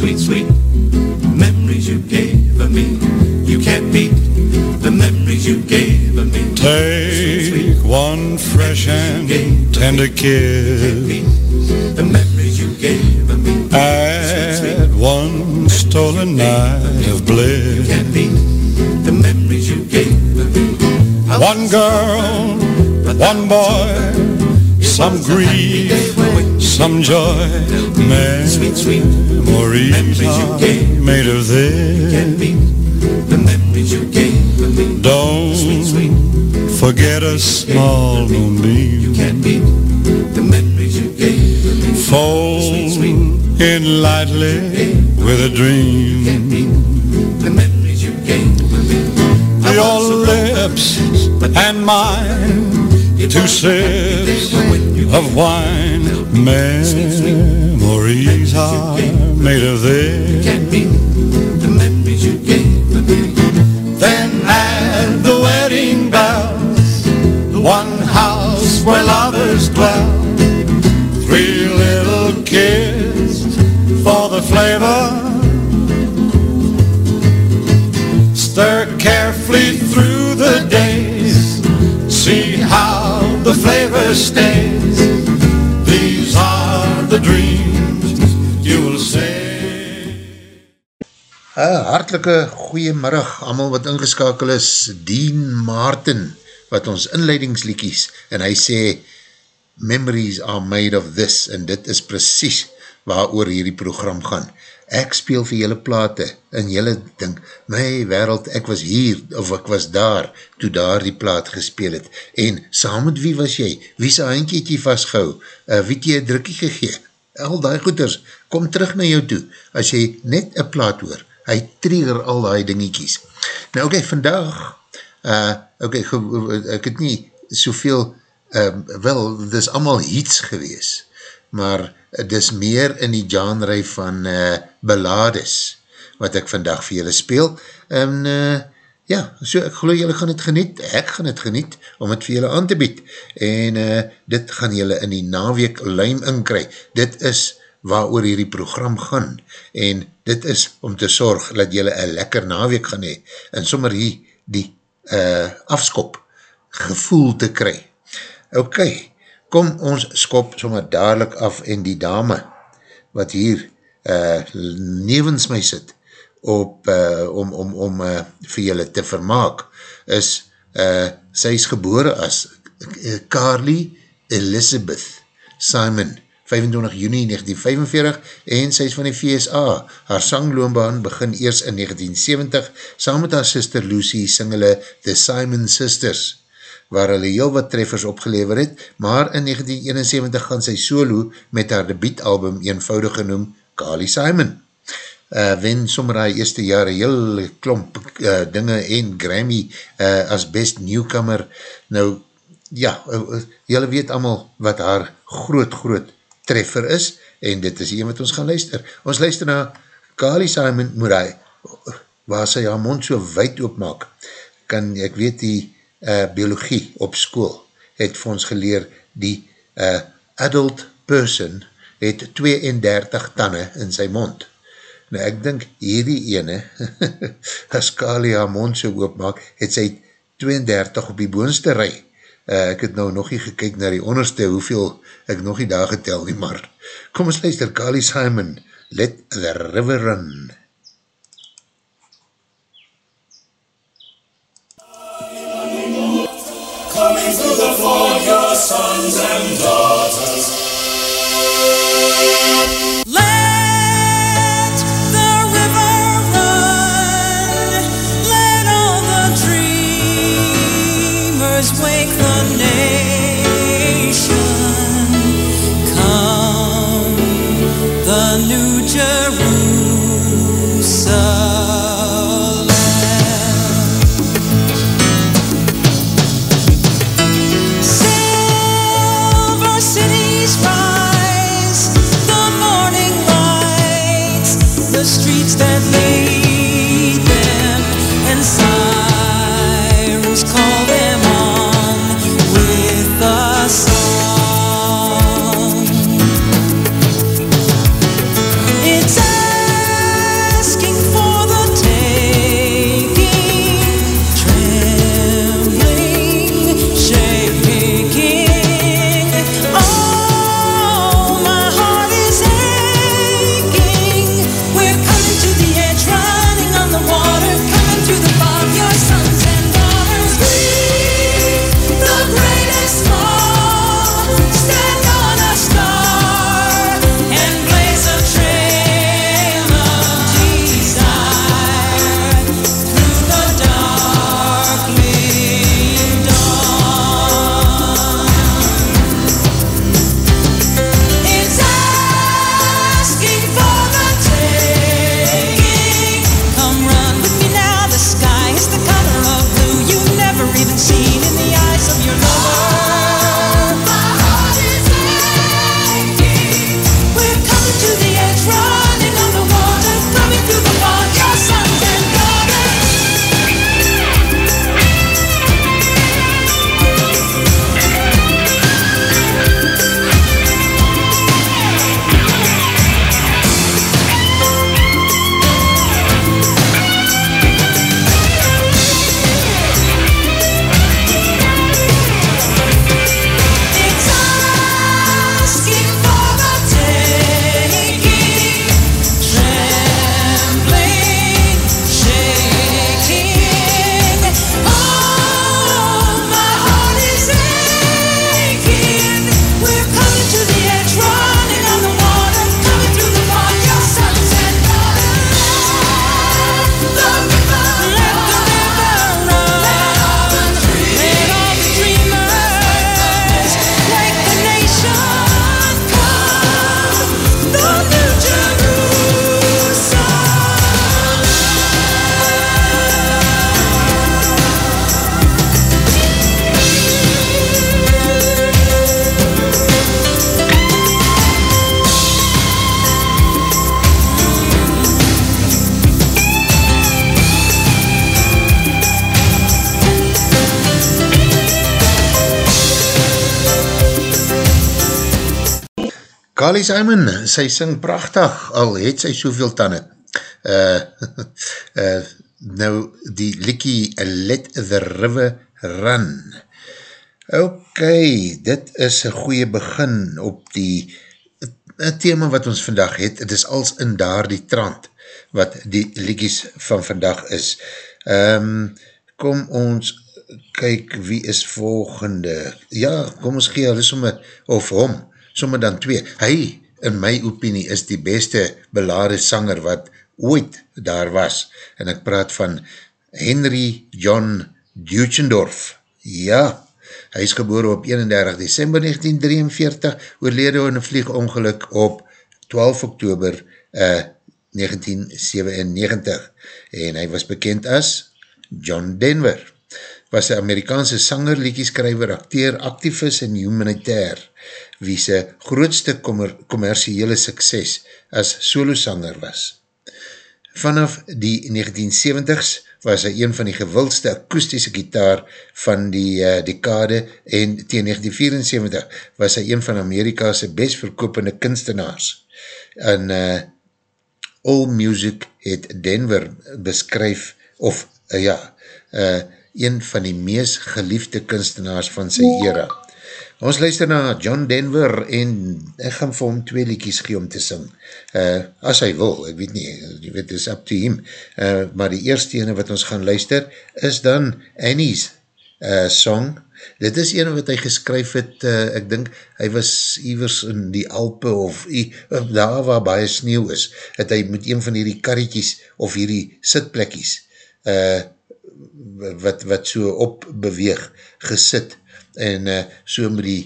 sweet, sweet memories you gave of me. You can't beat the memories you gave of me. Take sweet, sweet one fresh and tender kiss. The memories you gave of me. Add one stolen night of bliss. You can't beat the memories you gave of me. One girl, one boy, some grief, some joy, memories sweet, sweet memories are made of this. The memories you gave me. Don't sweet, sweet forget a small moonbeam. You can't beat the memories you gave me. Fold sweet, sweet in lightly with a dream. You can't beat the memories you gave me. Your lips and mine, two sips of wine, memories are made of this. Can't beat the memories you gave me. Then add the wedding bells, the one house where lovers dwell, three little kids for the flavor. Stir carefully through the days, see how the flavor stays. Uh, hartelike goeiemiddag, allemaal wat ingeskakel is, Dean Martin, wat ons inleidingsliekies, en hy sê, memories are made of this, en dit is precies waar oor hierdie program gaan. Ek speel vir jylle plate, en jylle dink, my wereld, ek was hier, of ek was daar, toe daar die plaat gespeel het, en saam met wie was jy? Wie sy handje het jy vastgehou? Uh, wie het jy een drukkie gegeen? Al die goeders, kom terug na jou toe, as jy net een plaat hoor, hy trigger al die dingiekies. Nou okay, vandag, uh, oké, okay, ek het nie soveel, um, wel, dit is allemaal hits gewees, maar dit is meer in die genre van uh, belades, wat ek vandag vir julle speel, en uh, ja, so ek geloof julle gaan het geniet, ek gaan het geniet, om het vir julle aan te bied, en uh, dit gaan julle in die naweek luim inkry, dit is waar oor hierdie program gaan, en dit is om te sorg dat jylle een lekker naweek gaan hee, en sommer hier die uh, afskop gevoel te kry. Ok, kom ons skop sommer dadelijk af en die dame, wat hier uh, nevens my sit, op, uh, om, om, om uh, vir jylle te vermaak, is, uh, sy is gebore as Carly Elizabeth Simon, 25 juni 1945 en sy is van die VSA. Haar sangloonbaan begin eers in 1970 saam met haar sister Lucy sing hulle The Simon Sisters waar hulle heel wat treffers opgelever het, maar in 1971 gaan sy solo met haar debietalbum eenvoudig genoem Kali Simon. Uh, wen sommer haar eerste jare heel klomp uh, dinge en Grammy uh, as best newcomer. Nou, ja, uh, jylle weet allemaal wat haar groot, groot treffer is, en dit is een wat ons gaan luister. Ons luister na Kali Simon Murai, waar sy haar mond so wijd oopmaak, kan, ek weet die uh, biologie op school, het vir ons geleer, die uh, adult person het 32 tanne in sy mond. Nou ek dink hierdie ene, as Kali haar mond so oopmaak, het sy 32 op die boonste rij, uh, ek het nou nog nie gekyk na die onderste, hoeveel ek nog nie daar getel nie, maar kom ons luister, Kali Simon, Let the River Run. Coming through the fog, your sons and daughters. Kali Simon, sy sing prachtig, al het sy soveel tanden. Uh, uh, nou, die likkie Let the River Run. Ok, dit is een goeie begin op die thema wat ons vandag het. Het is als in daar die trant wat die likkies van vandag is. Um, kom ons kyk wie is volgende. Ja, kom ons gee hulle somme, of hom, somme dan twee. Hy, in my opinie, is die beste belade sanger wat ooit daar was. En ek praat van Henry John Duchendorf. Ja, hy is geboren op 31 december 1943, oorlede in een vliegongeluk op 12 oktober uh, 1997. En hy was bekend as John Denver was een Amerikaanse sanger, liedjeskrijver, acteer, activist en humanitair, wie sy grootste commerciële sukses as solosanger was. Vanaf die 1970s was hy een van die gewildste akoestische gitaar van die uh, dekade en tegen 1974 was hy een van Amerika's best verkopende kunstenaars. En uh, All Music het Denver beskryf, of uh, ja, uh, een van die mees geliefde kunstenaars van sy era. Ons luister na John Denver en ek gaan vir hom twee liedjes gee om te sing. Uh, as hy wil, ek weet nie, jy weet, is up to him. Uh, maar die eerste ene wat ons gaan luister is dan Annie's uh, song. Dit is ene wat hy geskryf het, uh, ek dink, hy was ivers in die Alpe of uh, daar waar baie sneeuw is, het hy met een van hierdie karretjies of hierdie sitplekkies uh, wat, wat so op beweeg gesit en uh, so met die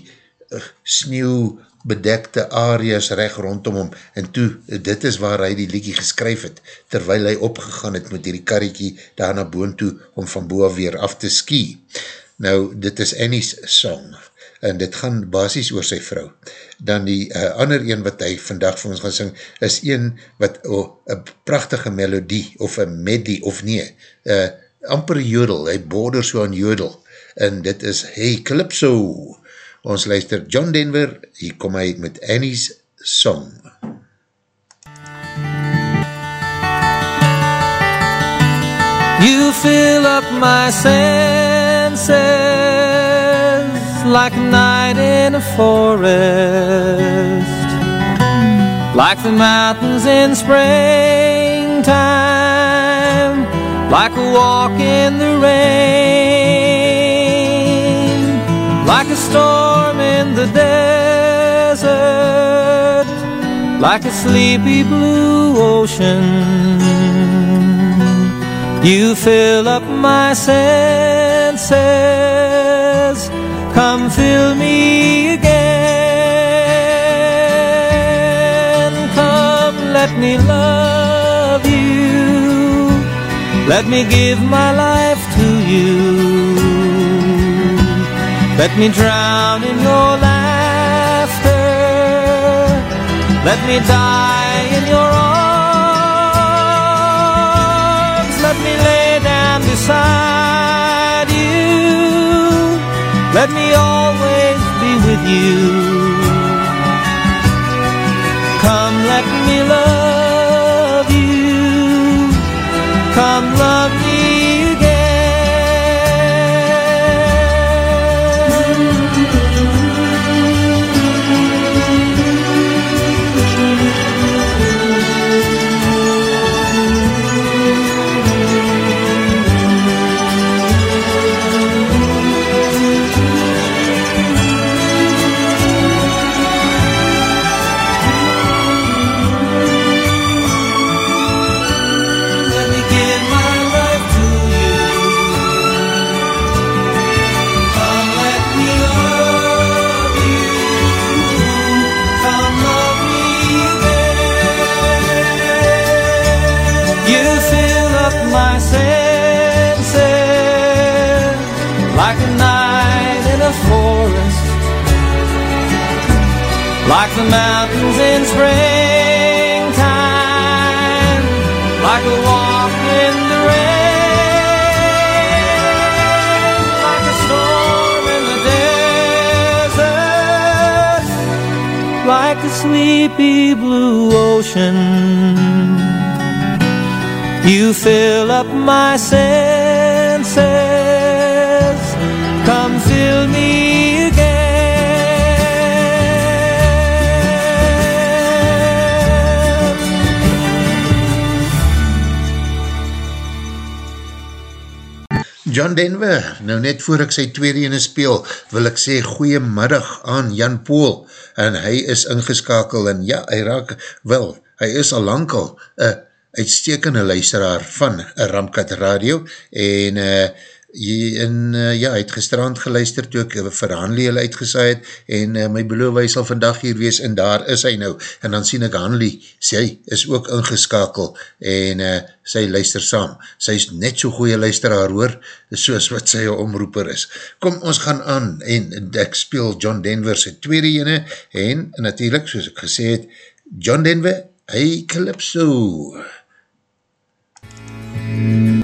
uh, sneeuw bedekte areas recht rondom hom en toe, dit is waar hy die liedje geskryf het, terwyl hy opgegaan het met die karretjie daar na boon toe om van boa weer af te ski. Nou, dit is Annie's song en dit gaan basis oor sy vrou. Dan die uh, ander een wat hy vandag vir ons gaan sing, is een wat, oh, een prachtige melodie, of een medley, of nee, uh, amper jodel, hy border so aan jodel, en dit is Hey Calypso, ons luister John Denver, hier kom hy met Annie's Song. You fill up my senses Like a night in a forest. Like the mountains in springtime like a walk in the rain, in the desert, like a sleepy blue ocean. You fill up my senses, come fill me again, come let me love you let me give my life to you. Let me drown in your laughter. Let me die in your arms. Let me lay down beside you. Let me always be with you. Come, let me love you. Come love me nou net voor ek sy tweede ene speel, wil ek sê goeiemiddag aan Jan Poel, en hy is ingeskakel, en ja, hy raak, wel, hy is al lang al een uitstekende luisteraar van Ramkat Radio, en uh, en uh, ja, hy het gestrand geluister toe ek vir Hanley hulle uitgesaai het en uh, my beloof hy sal vandag hier wees en daar is hy nou en dan sien ek Hanley, sy is ook ingeskakel en uh, sy luister saam, sy is net so goeie luisteraar hoor, soos wat sy omroeper is. Kom, ons gaan aan en ek speel John Denver sy tweede ene en natuurlijk, soos ek gesê het, John Denver, hy Calypso. MUZIEK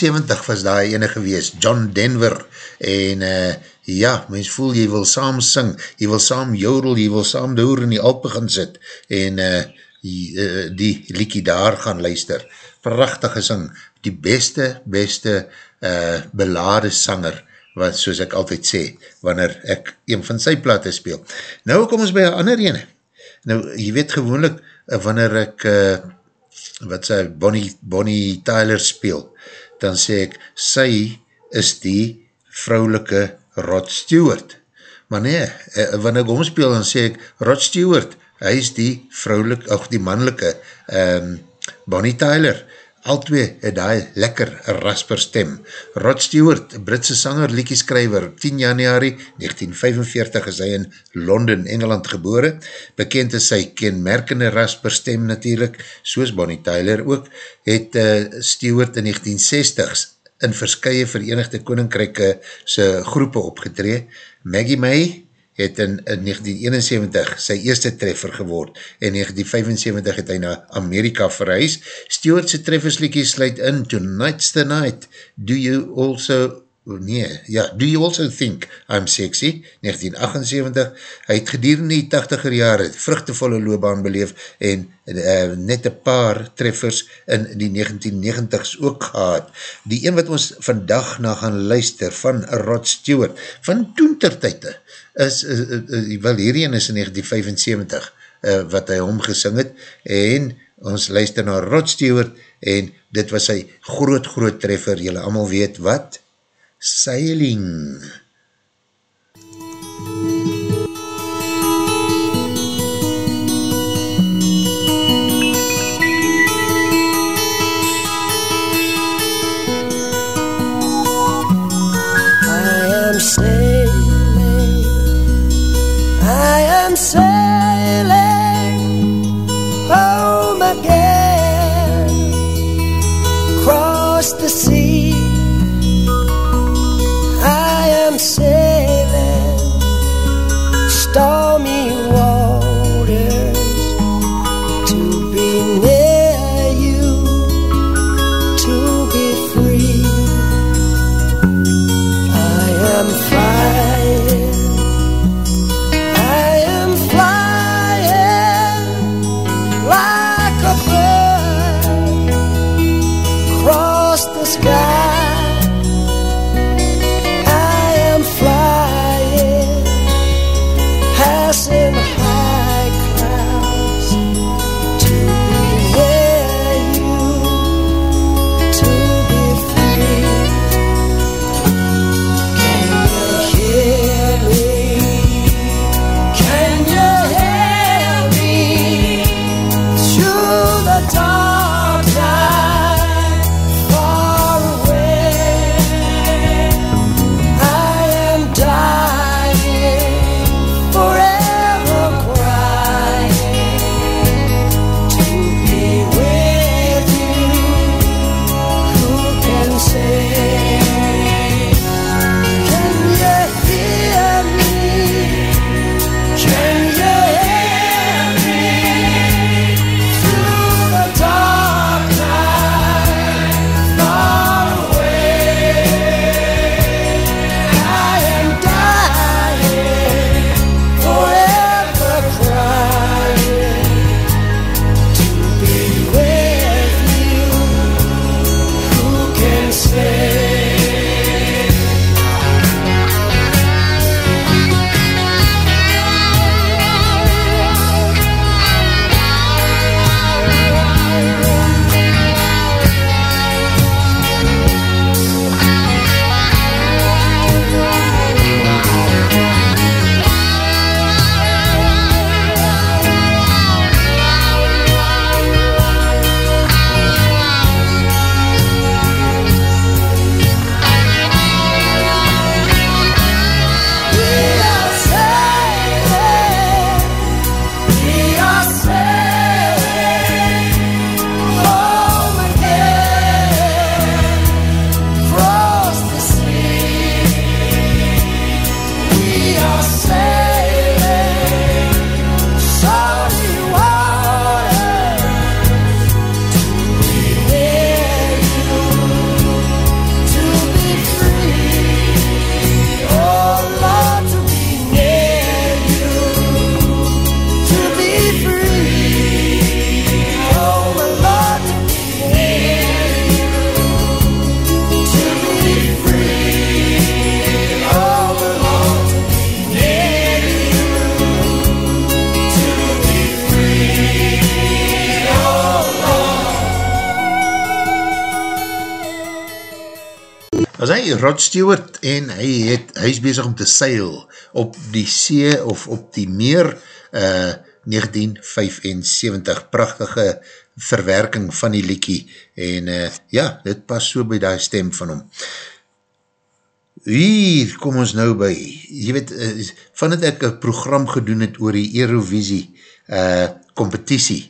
1975 was daar ene gewees, John Denver, en uh, ja, mens voel jy wil saam sing, jy wil saam jodel, jy wil saam door in die Alpe gaan sit, en uh, die, uh, die liekie daar gaan luister. Prachtige sing, die beste, beste uh, belade sanger wat soos ek altyd sê, wanneer ek een van sy plate speel. Nou kom ons by een ander ene. Nou, jy weet gewoonlik, uh, wanneer ek, uh, wat sê, Bonnie, Bonnie Tyler speel, dan sê ek, sy is die vrouwelike Rod Stewart. Maar nee, uh, wanneer ek omspeel, dan sê ek, Rod Stewart, hy is die vrouwelike, of die mannelike um, Bonnie Tyler, al twee het hy lekker rasper stem. Rod Stewart, Britse sanger, liekieskrijver, 10 januari 1945 is hy in Londen, Engeland gebore. Bekend is sy kenmerkende rasper stem natuurlijk, soos Bonnie Tyler ook, het uh, Stewart in 1960s in verskye Verenigde Koninkryke sy groepe opgetree. Maggie May, het in, in 1971 sy eerste treffer geword en 1975 het hy na Amerika verhuis. Stewartse treffersliekie sluit in Tonight's the Night, Do You Also nee, ja, Do You Also Think I'm Sexy, 1978, hy het gedurende die 80er jare vruchtevolle loopbaan beleef en uh, net een paar treffers in die 1990s ook gehad. Die een wat ons vandag na gaan luister van Rod Stewart, van toentertuite, is, is, is wel hierheen is in 1975 uh, wat hy omgesing het en ons luister na Rod Stewart en dit was sy groot groot treffer, jylle allemaal weet wat? Sailing I Rod Stewart en hy, het, hy is bezig om te seil op die see of op die meer uh, 1975 prachtige verwerking van die liekie en uh, ja, dit pas so by die stem van hom. Hier kom ons nou by jy weet, uh, van het ek een program gedoen het oor die Eurovisie uh, competitie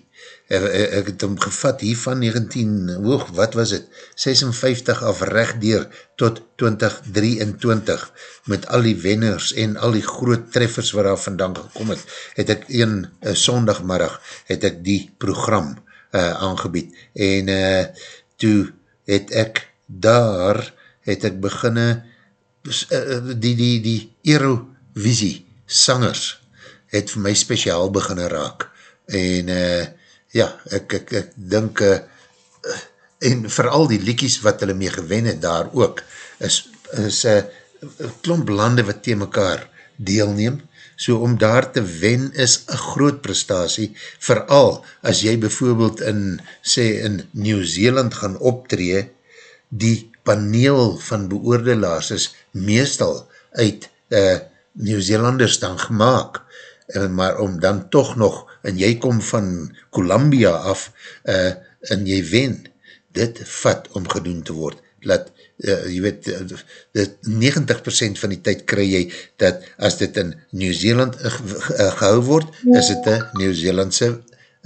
ek, ek het hom gevat hier van 19, hoog, wat was het, 56 af recht deur tot 2023, met al die wenners en al die groot treffers waar daar vandaan gekom het, het ek een uh, sondagmiddag, het ek die program uh, aangebied, en uh, toe het ek daar, het ek beginne, die, die, die Eurovisie sangers, het vir my speciaal beginne raak, en uh, ja, ek, ek, ek dink, uh, en vooral die liekies wat hulle mee gewen het daar ook, is, is uh, klomp lande wat tegen mekaar deelneem, so om daar te wen is een groot prestatie, vooral as jy bijvoorbeeld in, sê in Nieuw-Zeeland gaan optree, die paneel van beoordelaars is meestal uit uh, Nieuw-Zeelanders dan gemaakt, en, maar om dan toch nog en jy kom van Columbia af uh, en jy wen, dit vat om gedoen te word. Laat, uh, jy weet, uh, dit 90% van die tyd kry jy dat as dit in Nieuw-Zeeland uh, uh, gehou word, is dit een Nieuw-Zeelandse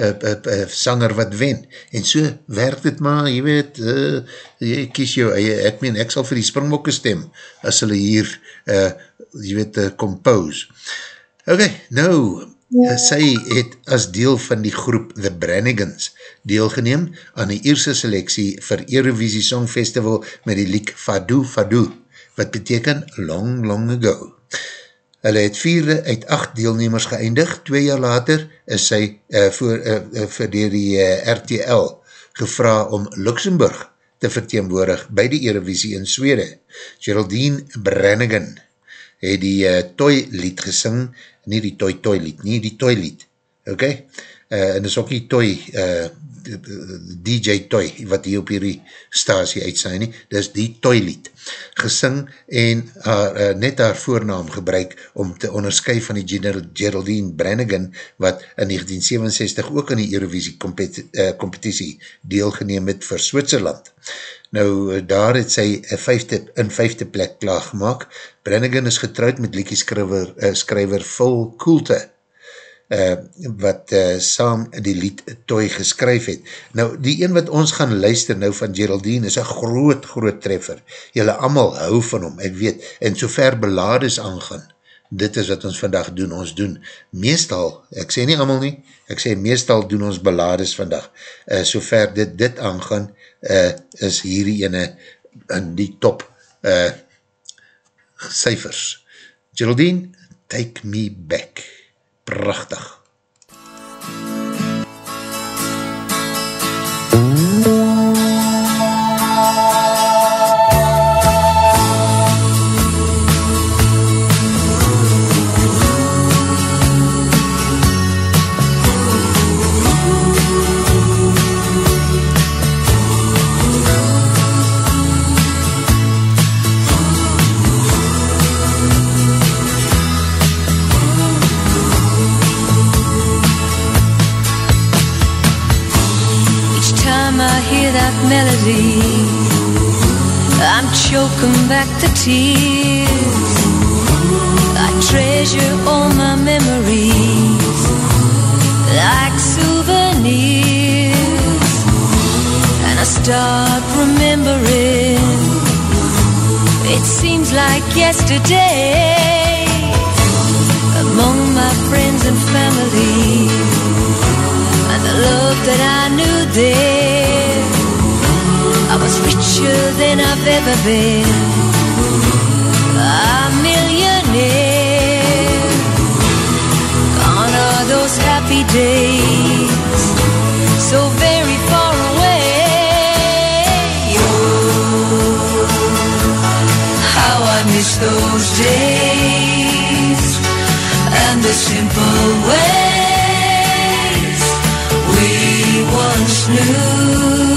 uh, uh, uh, sanger wat wen. En so werk dit maar, jy weet, uh, jy kies jou, uh, ek meen, ek sal vir die springbokke stem, as hulle hier, uh, jy weet, uh, compose. Ok, nou. Sy het as deel van die groep The Brannigans deelgeneem aan die eerste selectie vir Eurovisie Song Festival met die liek Fado Fado, wat beteken Long Long Ago. Hulle het vierde uit acht deelnemers geëindig, twee jaar later is sy uh, voor, uh, vir die uh, RTL gevra om Luxemburg te verteenwoordig by die Eurovisie in Swede. Geraldine Brannigan het die uh, toy lied gesing nie die toy toy lied, nie die toy lied, ok, uh, en is ook nie toy, uh, DJ Toy, wat hier op hierdie stasie uitsaai nie, dis die Toy lied, gesing en haar, uh, net haar voornaam gebruik om te onderskui van die Geraldine Brannigan, wat in 1967 ook in die Eurovisie competitie deelgeneem het vir Switserland. Nou, daar het sy vijfde, in vijfde plek klaar gemaakt. Brannigan is getrouwd met liekieskryver uh, skryver Phil Koelte, uh, wat uh, saam die lied Toy geskryf het. Nou, die een wat ons gaan luister nou van Geraldine is een groot, groot treffer. Julle allemaal hou van hom, ek weet, en so ver belades aangaan. Dit is wat ons vandag doen, ons doen meestal, ek sê nie allemaal nie, ek sê meestal doen ons belades vandag, uh, so ver dit dit aangaan, uh, is hierdie ene in die top uh, cijfers. Geraldine, take me back. Prachtig. Melody. I'm choking back the tears. I treasure all my memories like souvenirs. And I start remembering. It seems like yesterday. Among my friends and family. And the love that I knew there was richer than I've ever been. A millionaire. Gone are those happy days. So very far away. Oh, how I miss those days. And the simple ways we once knew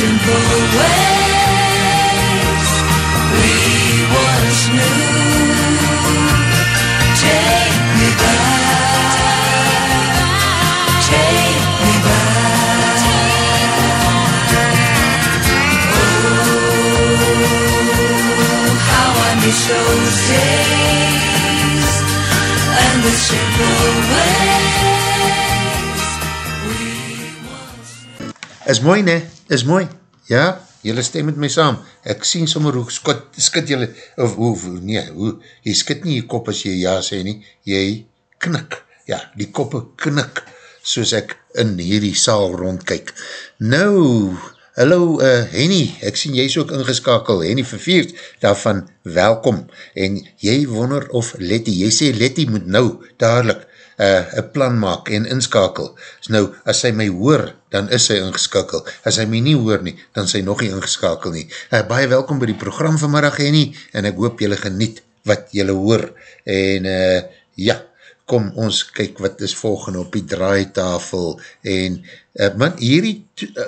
simple ways. We once knew. Oh, those days and the simple ways. Is mooi is mooi, ja, jylle stem met my saam, ek sien sommer hoe skut, skit jylle, of hoe, nee, hoe, jy skit nie jy kop as jy ja sê nie, jy knik, ja, die koppe knik, soos ek in hierdie saal rondkyk. Nou, hallo uh, Henny, ek sien jy is ook ingeskakel, Henny vervierd, daarvan welkom, en jy wonder of Letty, jy sê Letty moet nou, dadelijk, uh, een plan maak en inskakel. So nou, as sy my hoor, dan is sy ingeskakel. As sy my nie hoor nie, dan sy nog nie ingeskakel nie. Uh, baie welkom by die program vanmiddag, Henny, en ek hoop jylle geniet wat jylle hoor. En uh, ja, kom ons kyk wat is volgende op die draaitafel. En uh, man, hierdie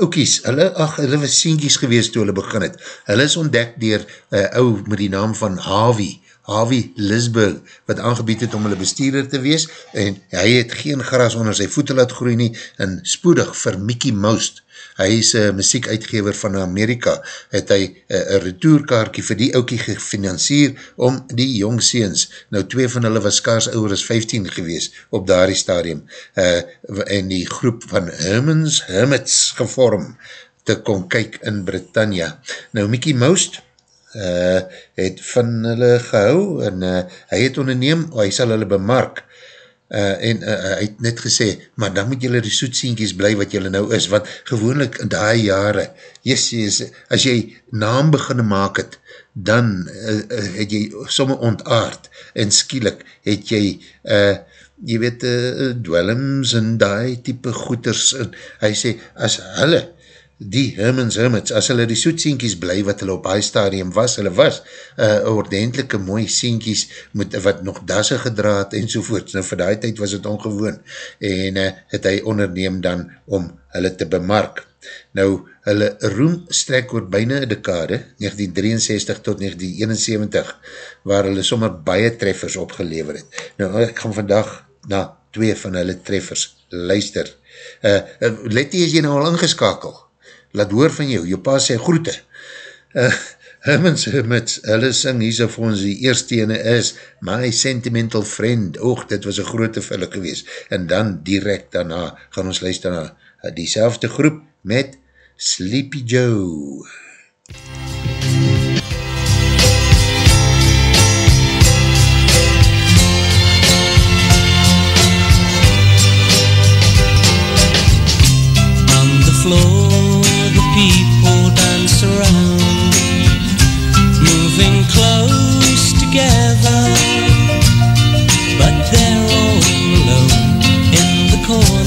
oukies, hulle, ach, hulle was sienkies gewees toe hulle begin het. Hulle is ontdek dier uh, ou met die naam van Harvey. Harvey Lisburg, wat aangebied het om hulle bestuurder te wees, en hy het geen gras onder sy voete laat groei nie, en spoedig vir Mickey Mouse, hy is een muziekuitgever van Amerika, het hy een retourkaartje vir die oukie gefinancier om die jongseens, nou twee van hulle was kaars ouwer as 15 gewees op daardie stadium, uh, en die groep van Hermans Hermits gevorm, te kon kyk in Britannia. Nou Mickey Mouse, uh, het van hulle gehou en uh, hy het onderneem, hy sal hulle bemark. Uh, en uh, hy het net gesê, maar dan moet julle die soetsienkies bly wat julle nou is, want gewoonlik in die jare, yes, yes, as jy naam beginne maak het, dan uh, uh, het jy somme ontaard en skielik het jy uh, jy weet, uh, dwellings en die type goeders, en hy sê, as hulle die Hermans Hermits, as hulle die soetsienkies bly wat hulle op hy stadium was, hulle was uh, ordentelike mooi sienkies met, wat nog dasse gedraad en sovoort, nou vir die tijd was het ongewoon en uh, het hy onderneem dan om hulle te bemark. Nou, hulle roem strek oor byna een dekade, 1963 tot 1971, waar hulle sommer baie treffers opgelever het. Nou, ek gaan vandag na twee van hulle treffers luister. Uh, uh, Letty, is jy nou al ingeskakel? Laat hoor van jou, jou pa sê groete. Uh, Hermans Hermits, hulle sing hier so vir ons die eerste ene is My Sentimental Friend, oog, dit was een grote vulle gewees, en dan direct daarna gaan ons luister na die selfde groep met Sleepy Joe. On the floor, people dance around, moving close together. But they're all alone in the corner.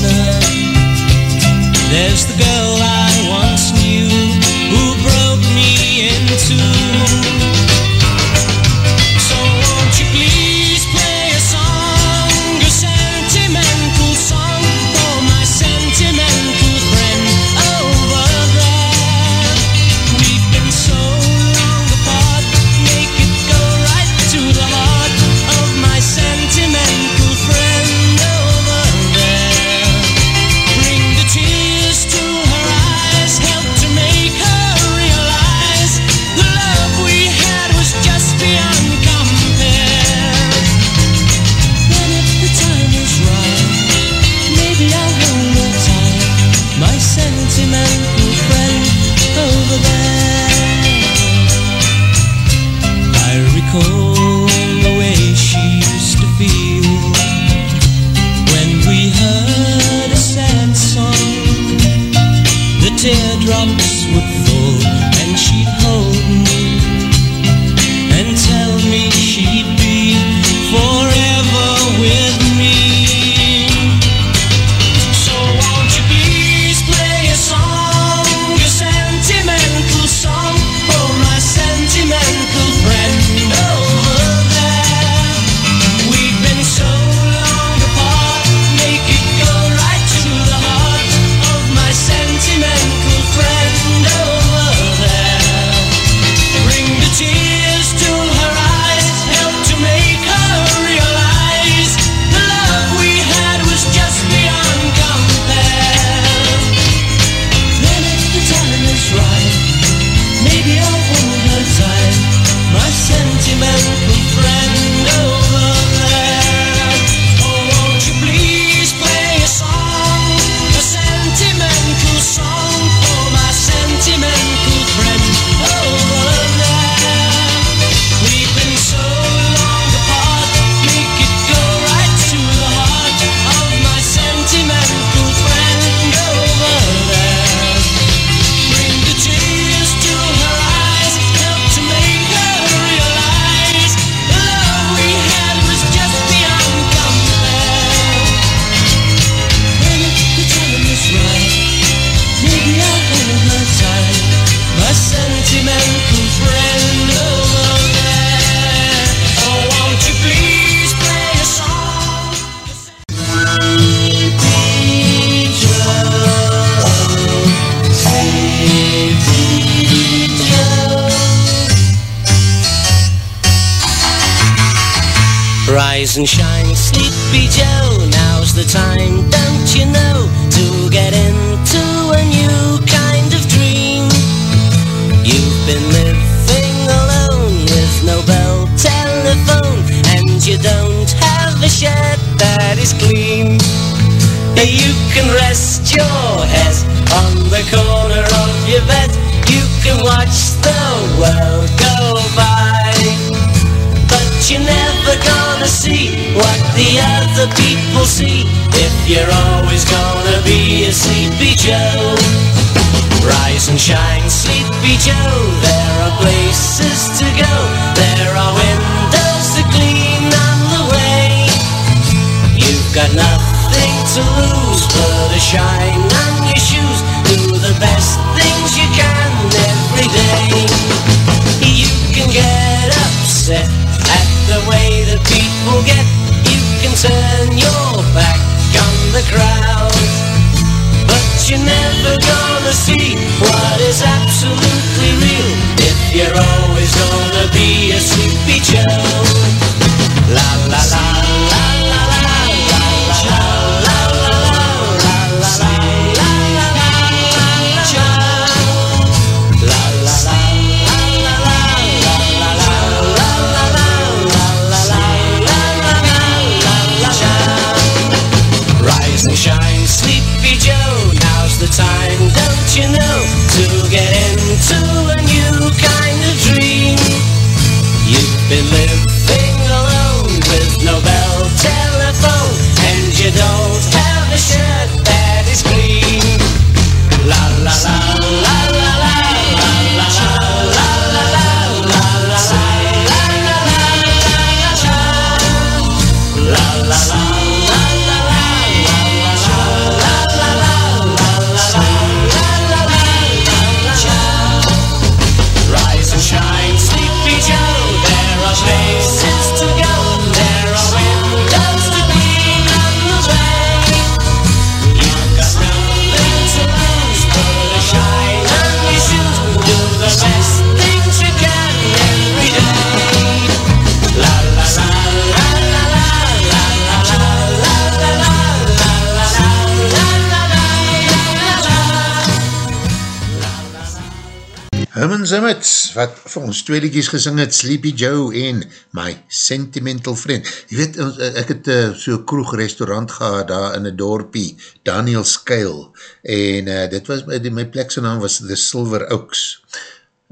Twee liedjes gesing het, Sleepy Joe en My Sentimental Friend. Je weet, ek het uh, so kroeg restaurant gehad daar in een dorpie, Daniel Skuil, en uh, dit was, my, die, my plekse naam was The Silver Oaks.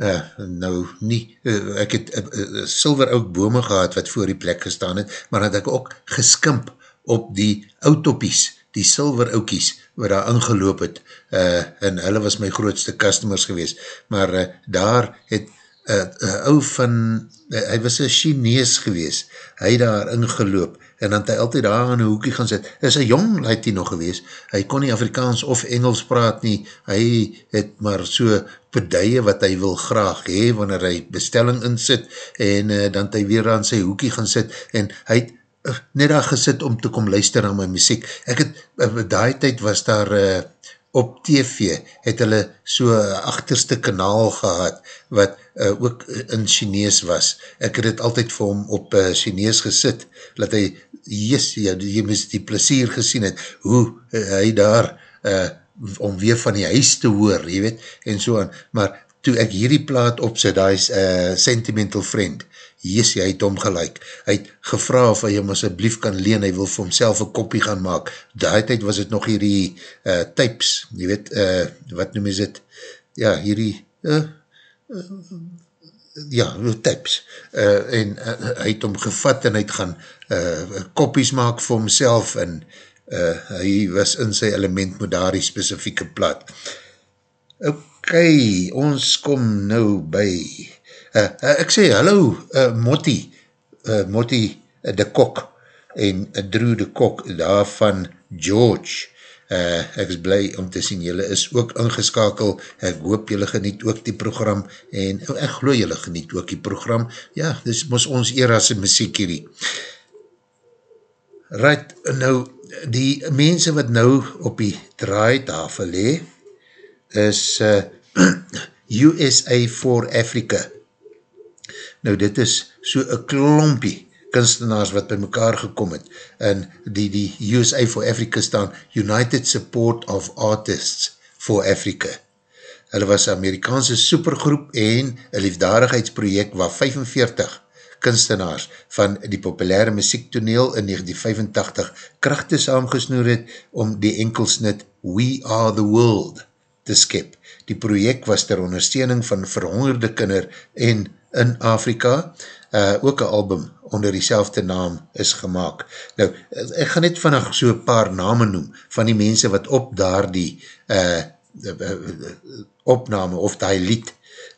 Uh, nou nie, uh, ek het uh, uh, Silver Oak bome gehad wat voor die plek gestaan het, maar het ek ook geskimp op die autopies, die silver oukies, wat daar ingeloop het, uh, en hulle was my grootste customers gewees, maar uh, daar het uh, uh, ou van, uh, hy was een Chinees gewees, hy daar ingeloop, en dan het hy altyd daar in een hoekie gaan sit, is een jong leid hy nog gewees, hy kon nie Afrikaans of Engels praat nie, hy het maar so pedije wat hy wil graag hee, wanneer hy bestelling insit, en uh, dan het hy weer aan sy hoekie gaan sit, en hy het uh, net daar gesit om te kom luister na my muziek. Ek het, uh, daai tyd was daar uh, op TV, het hulle so achterste kanaal gehad, wat uh, ook in Chinees was. Ek het het altyd vir hom op uh, Chinees gesit, dat hy, yes, ja, jy mis die plesier gesien het, hoe uh, hy daar, uh, om weer van die huis te hoor, jy weet, en so aan, maar toe ek hierdie plaat opzet, daar is uh, Sentimental Friend, Yes, hy het hom gelijk. Hy het gevra of hy hom asjeblief kan leen, hy wil vir homself een kopie gaan maak. Daai tyd was het nog hierdie uh, types, jy weet, uh, wat noem is het? Ja, hierdie, uh, uh, ja, types. Uh, en uh, hy het hom gevat en hy het gaan uh, kopies maak vir homself en uh, hy was in sy element met daar die specifieke plaat. Ok, ons kom nou by Uh, uh, ek sê, hallo, uh, Motti, uh, Motti uh, de Kok, en uh, Drew de Kok, daar van George, uh, ek is blij om te sien, jylle is ook ingeskakel, ek hoop jylle geniet ook die program, en uh, ek geloof jylle geniet ook die program, ja, dis mos ons erasse muziek hierdie. Right, nou, die mense wat nou op die draaitafel he, is uh, USA for Africa, Nou dit is so een klompie kunstenaars wat by mekaar gekom het en die, die USA for Africa staan United Support of Artists for Africa. Hulle was Amerikaanse supergroep en een liefdadigheidsproject waar 45 kunstenaars van die populaire muziektoneel in 1985 krachte saamgesnoer het om die enkelsnit We Are The World te skep. Die project was ter ondersteuning van verhongerde kinder en in Afrika uh, ook een album onder die naam is gemaakt. Nou, ek gaan net vannig so paar name noem van die mense wat op daar die uh, opname of die lied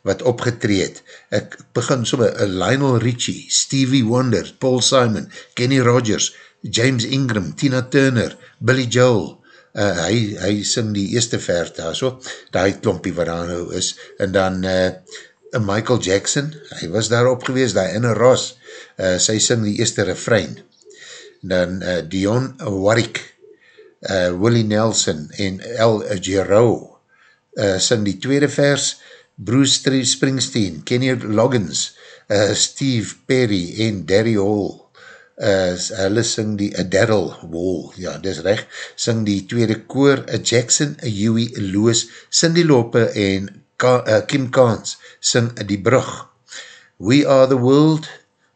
wat opgetreed. Ek begin so by uh, Lionel Richie, Stevie Wonder, Paul Simon, Kenny Rogers, James Ingram, Tina Turner, Billy Joel, uh, hy, hy sing die eerste ver daar so, die klompie wat daar nou is, en dan uh, Michael Jackson, hy was daarop gewees, die Anna Ross, uh, sy sing die eerste refrein, dan uh, Dion Warwick, uh, Willie Nelson en El Giro, uh, sing die tweede vers, Bruce Springsteen, Kenny Loggins, uh, Steve Perry en Derry Hall, uh, hulle sing die A Daryl Wall, ja, dis recht, sing die tweede koor, A Jackson, A Huey, Lewis, Cindy Lope en Ka uh, Kim Kans sing Die Brug. We Are The World,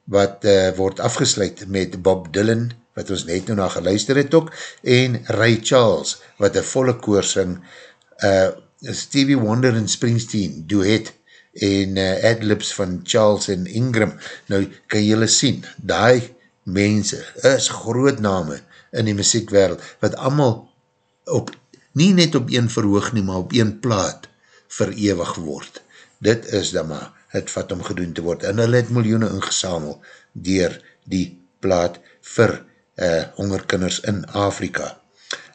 wat uh, word afgesluit met Bob Dylan, wat ons net nou na geluister het ook, en Ray Charles, wat een volle koor sing, uh, Stevie Wonder en Springsteen duet en uh, adlibs van Charles en Ingram. Nou, kan jylle sien, die mense is groot name in die muziekwereld, wat allemaal op, nie net op een verhoog nie, maar op een plaat verewig word. Dit is dan maar het wat om gedoen te word. En hulle het miljoene ingesamel dier die plaat vir uh, hongerkinders in Afrika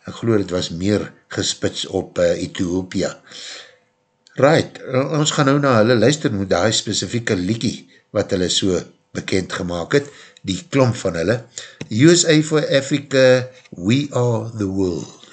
ek geloof het was meer gespits op uh, Ethiopia. Right, ons gaan nou na hulle luister met die specifieke liekie wat hulle so bekend gemaakt het, die klomp van hulle. USA for Africa, we are the world.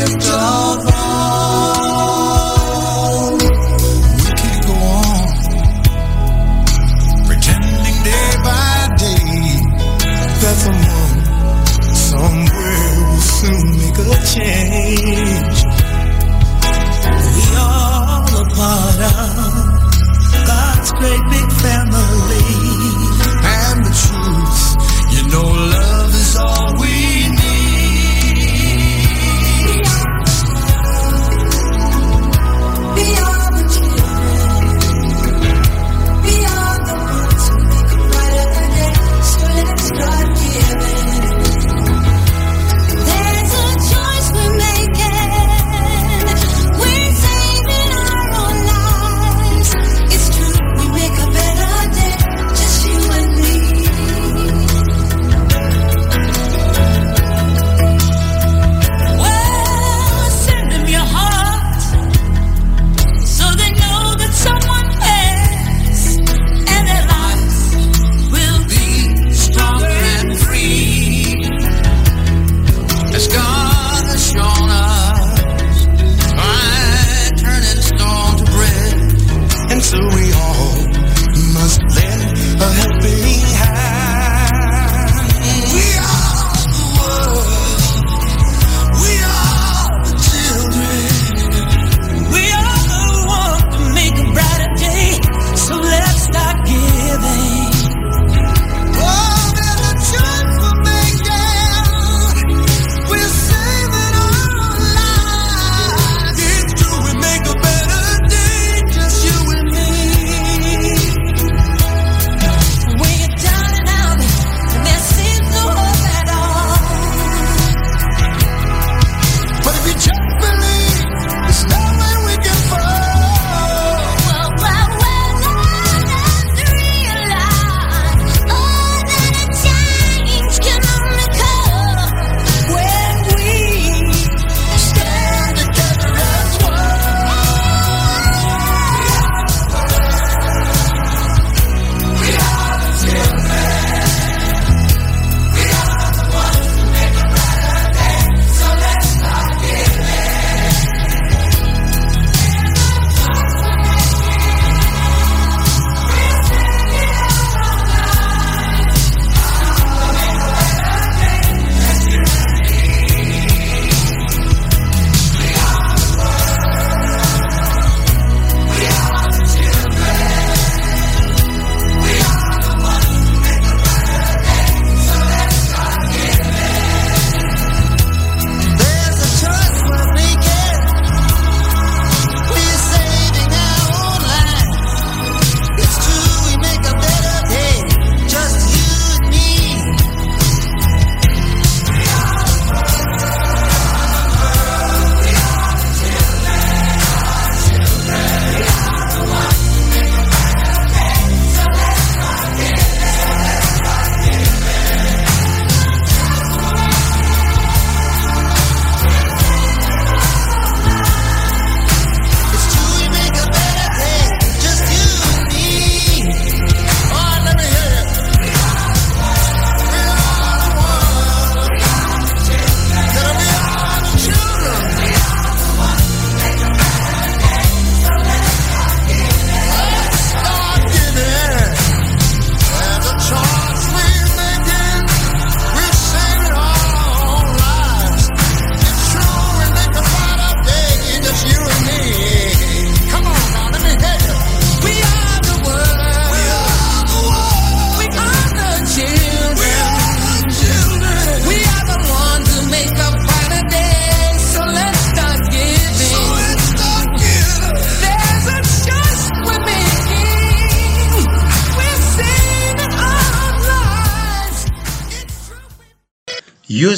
gift of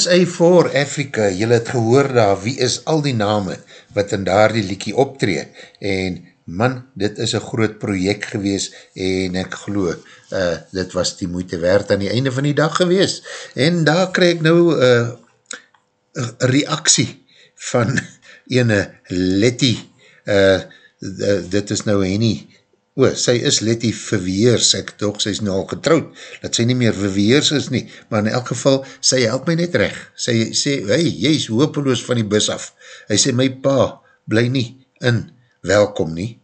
USA for Africa, jylle het gehoor daar, wie is al die name wat in daar die liekie optree, en man, dit is een groot project gewees, en ek geloof, uh, dit was die moeite werd aan die einde van die dag gewees, en daar krijg ek nou uh, reaksie van ene Letty, uh, dit is nou Henny, o, sy is Letty Verweers, ek toch, sy is nou al getrouwd, dat sy nie meer Verweers is nie, maar in elk geval, sy help my net recht, sy sê, hey, jy is hopeloos van die bus af, hy sê, my pa, bly nie in welkom nie,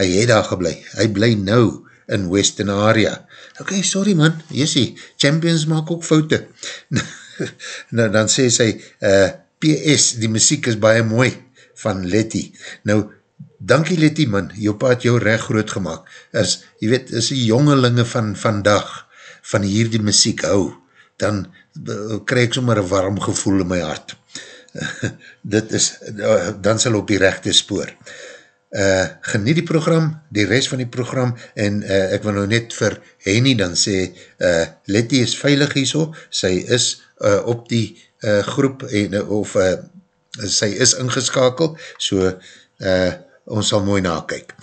hy het daar geblei, hy bly nou in Western area, ok, sorry man, jy champions maak ook foute, nou, dan sê sy, uh, PS, die muziek is baie mooi, van Letty, nou, dankie Letty man, jou pa het jou recht groot gemaakt, as, jy weet, as die jongelinge van vandag, van hier die muziek hou, dan uh, krijg ek sommer een warm gevoel in my hart. Dit is, uh, dan sal op die rechte spoor. Uh, geniet die program, die rest van die program, en uh, ek wil nou net vir Henny dan sê, uh, Letty is veilig hier so, sy is uh, op die uh, groep, en, of uh, sy is ingeskakel, so uh, ons sal mooi nakyk.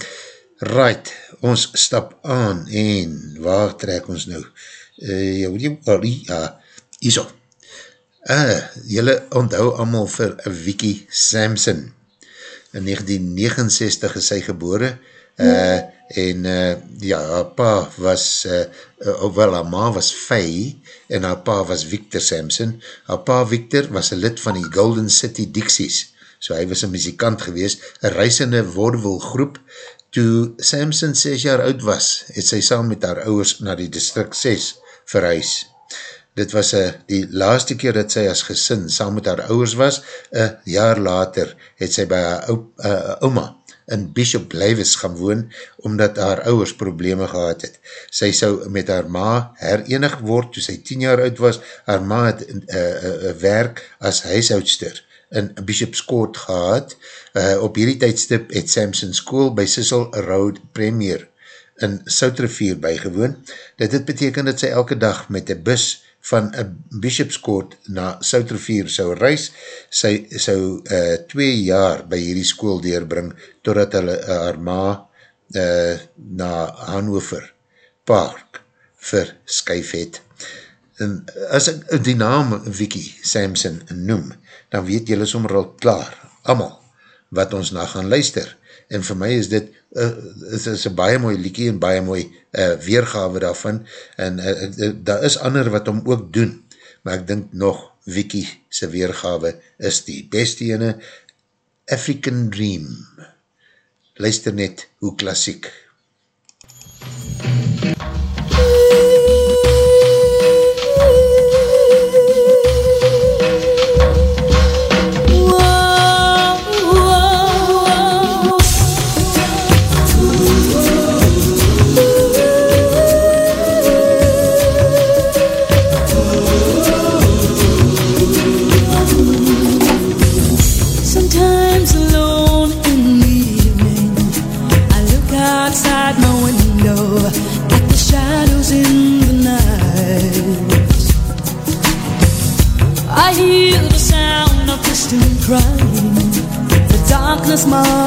Right, ons stap aan en waar trek ons nou? Uh, ja, iso. Uh, julle onthou allemaal vir Vicky Sampson. In 1969 is sy gebore uh, en uh, ja, haar pa was, uh, uh, wel haar ma was Faye en haar pa was Victor Sampson. Haar pa Victor was een lid van die Golden City Dixies so hy was een muzikant gewees, een reisende vaudeville groep, toe Samson 6 jaar oud was, het sy saam met haar ouwers na die district 6 verhuis. Dit was uh, die laaste keer dat sy as gesin saam met haar ouwers was, een jaar later het sy by haar ou, uh, oma in Bishop Blijwes gaan woon, omdat haar ouwers probleme gehad het. Sy sou met haar ma herenig word, toe sy 10 jaar oud was, haar ma het uh, uh, uh, werk as huishoudster in Bishop's Court gehad. Uh, op hierdie tijdstip het Samson School by Sissel Road Premier in Soutrivier bygewoon. Dit het beteken dat sy elke dag met die bus van Bishop's Court na Soutrivier sou reis. Sy sou uh, twee jaar by hierdie school deurbring totdat hulle uh, haar ma uh, na Hannover Park verskyf het. En as ek die naam Vicky Samson noem, dan weet jylle sommer al klaar, amal, wat ons na gaan luister. En vir my is dit, uh, is, is een baie mooi liekie en baie mooi uh, weergave daarvan, en uh, uh, daar is ander wat om ook doen, maar ek dink nog, Vicky sy weergave is die beste ene, African Dream. Luister net hoe klassiek. smile.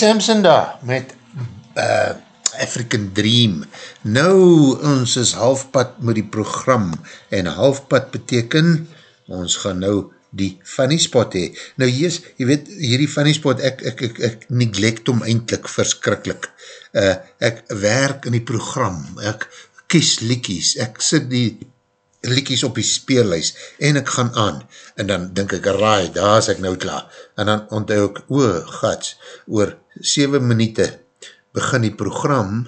Vicky Sampson daar met uh, African Dream. Nou, ons is halfpad met die program en halfpad beteken, ons gaan nou die funny spot hee. Nou yes, jy weet, hierdie funny spot, ek, ek, ek, ek neglect om eindelijk verskrikkelijk. Uh, ek werk in die program, ek kies liekies, ek sit die liekies op die speerlijst en ek gaan aan en dan denk ek, raai, daar is ek nou klaar. En dan onthou ek, o, gats, oor 7 minute begin die program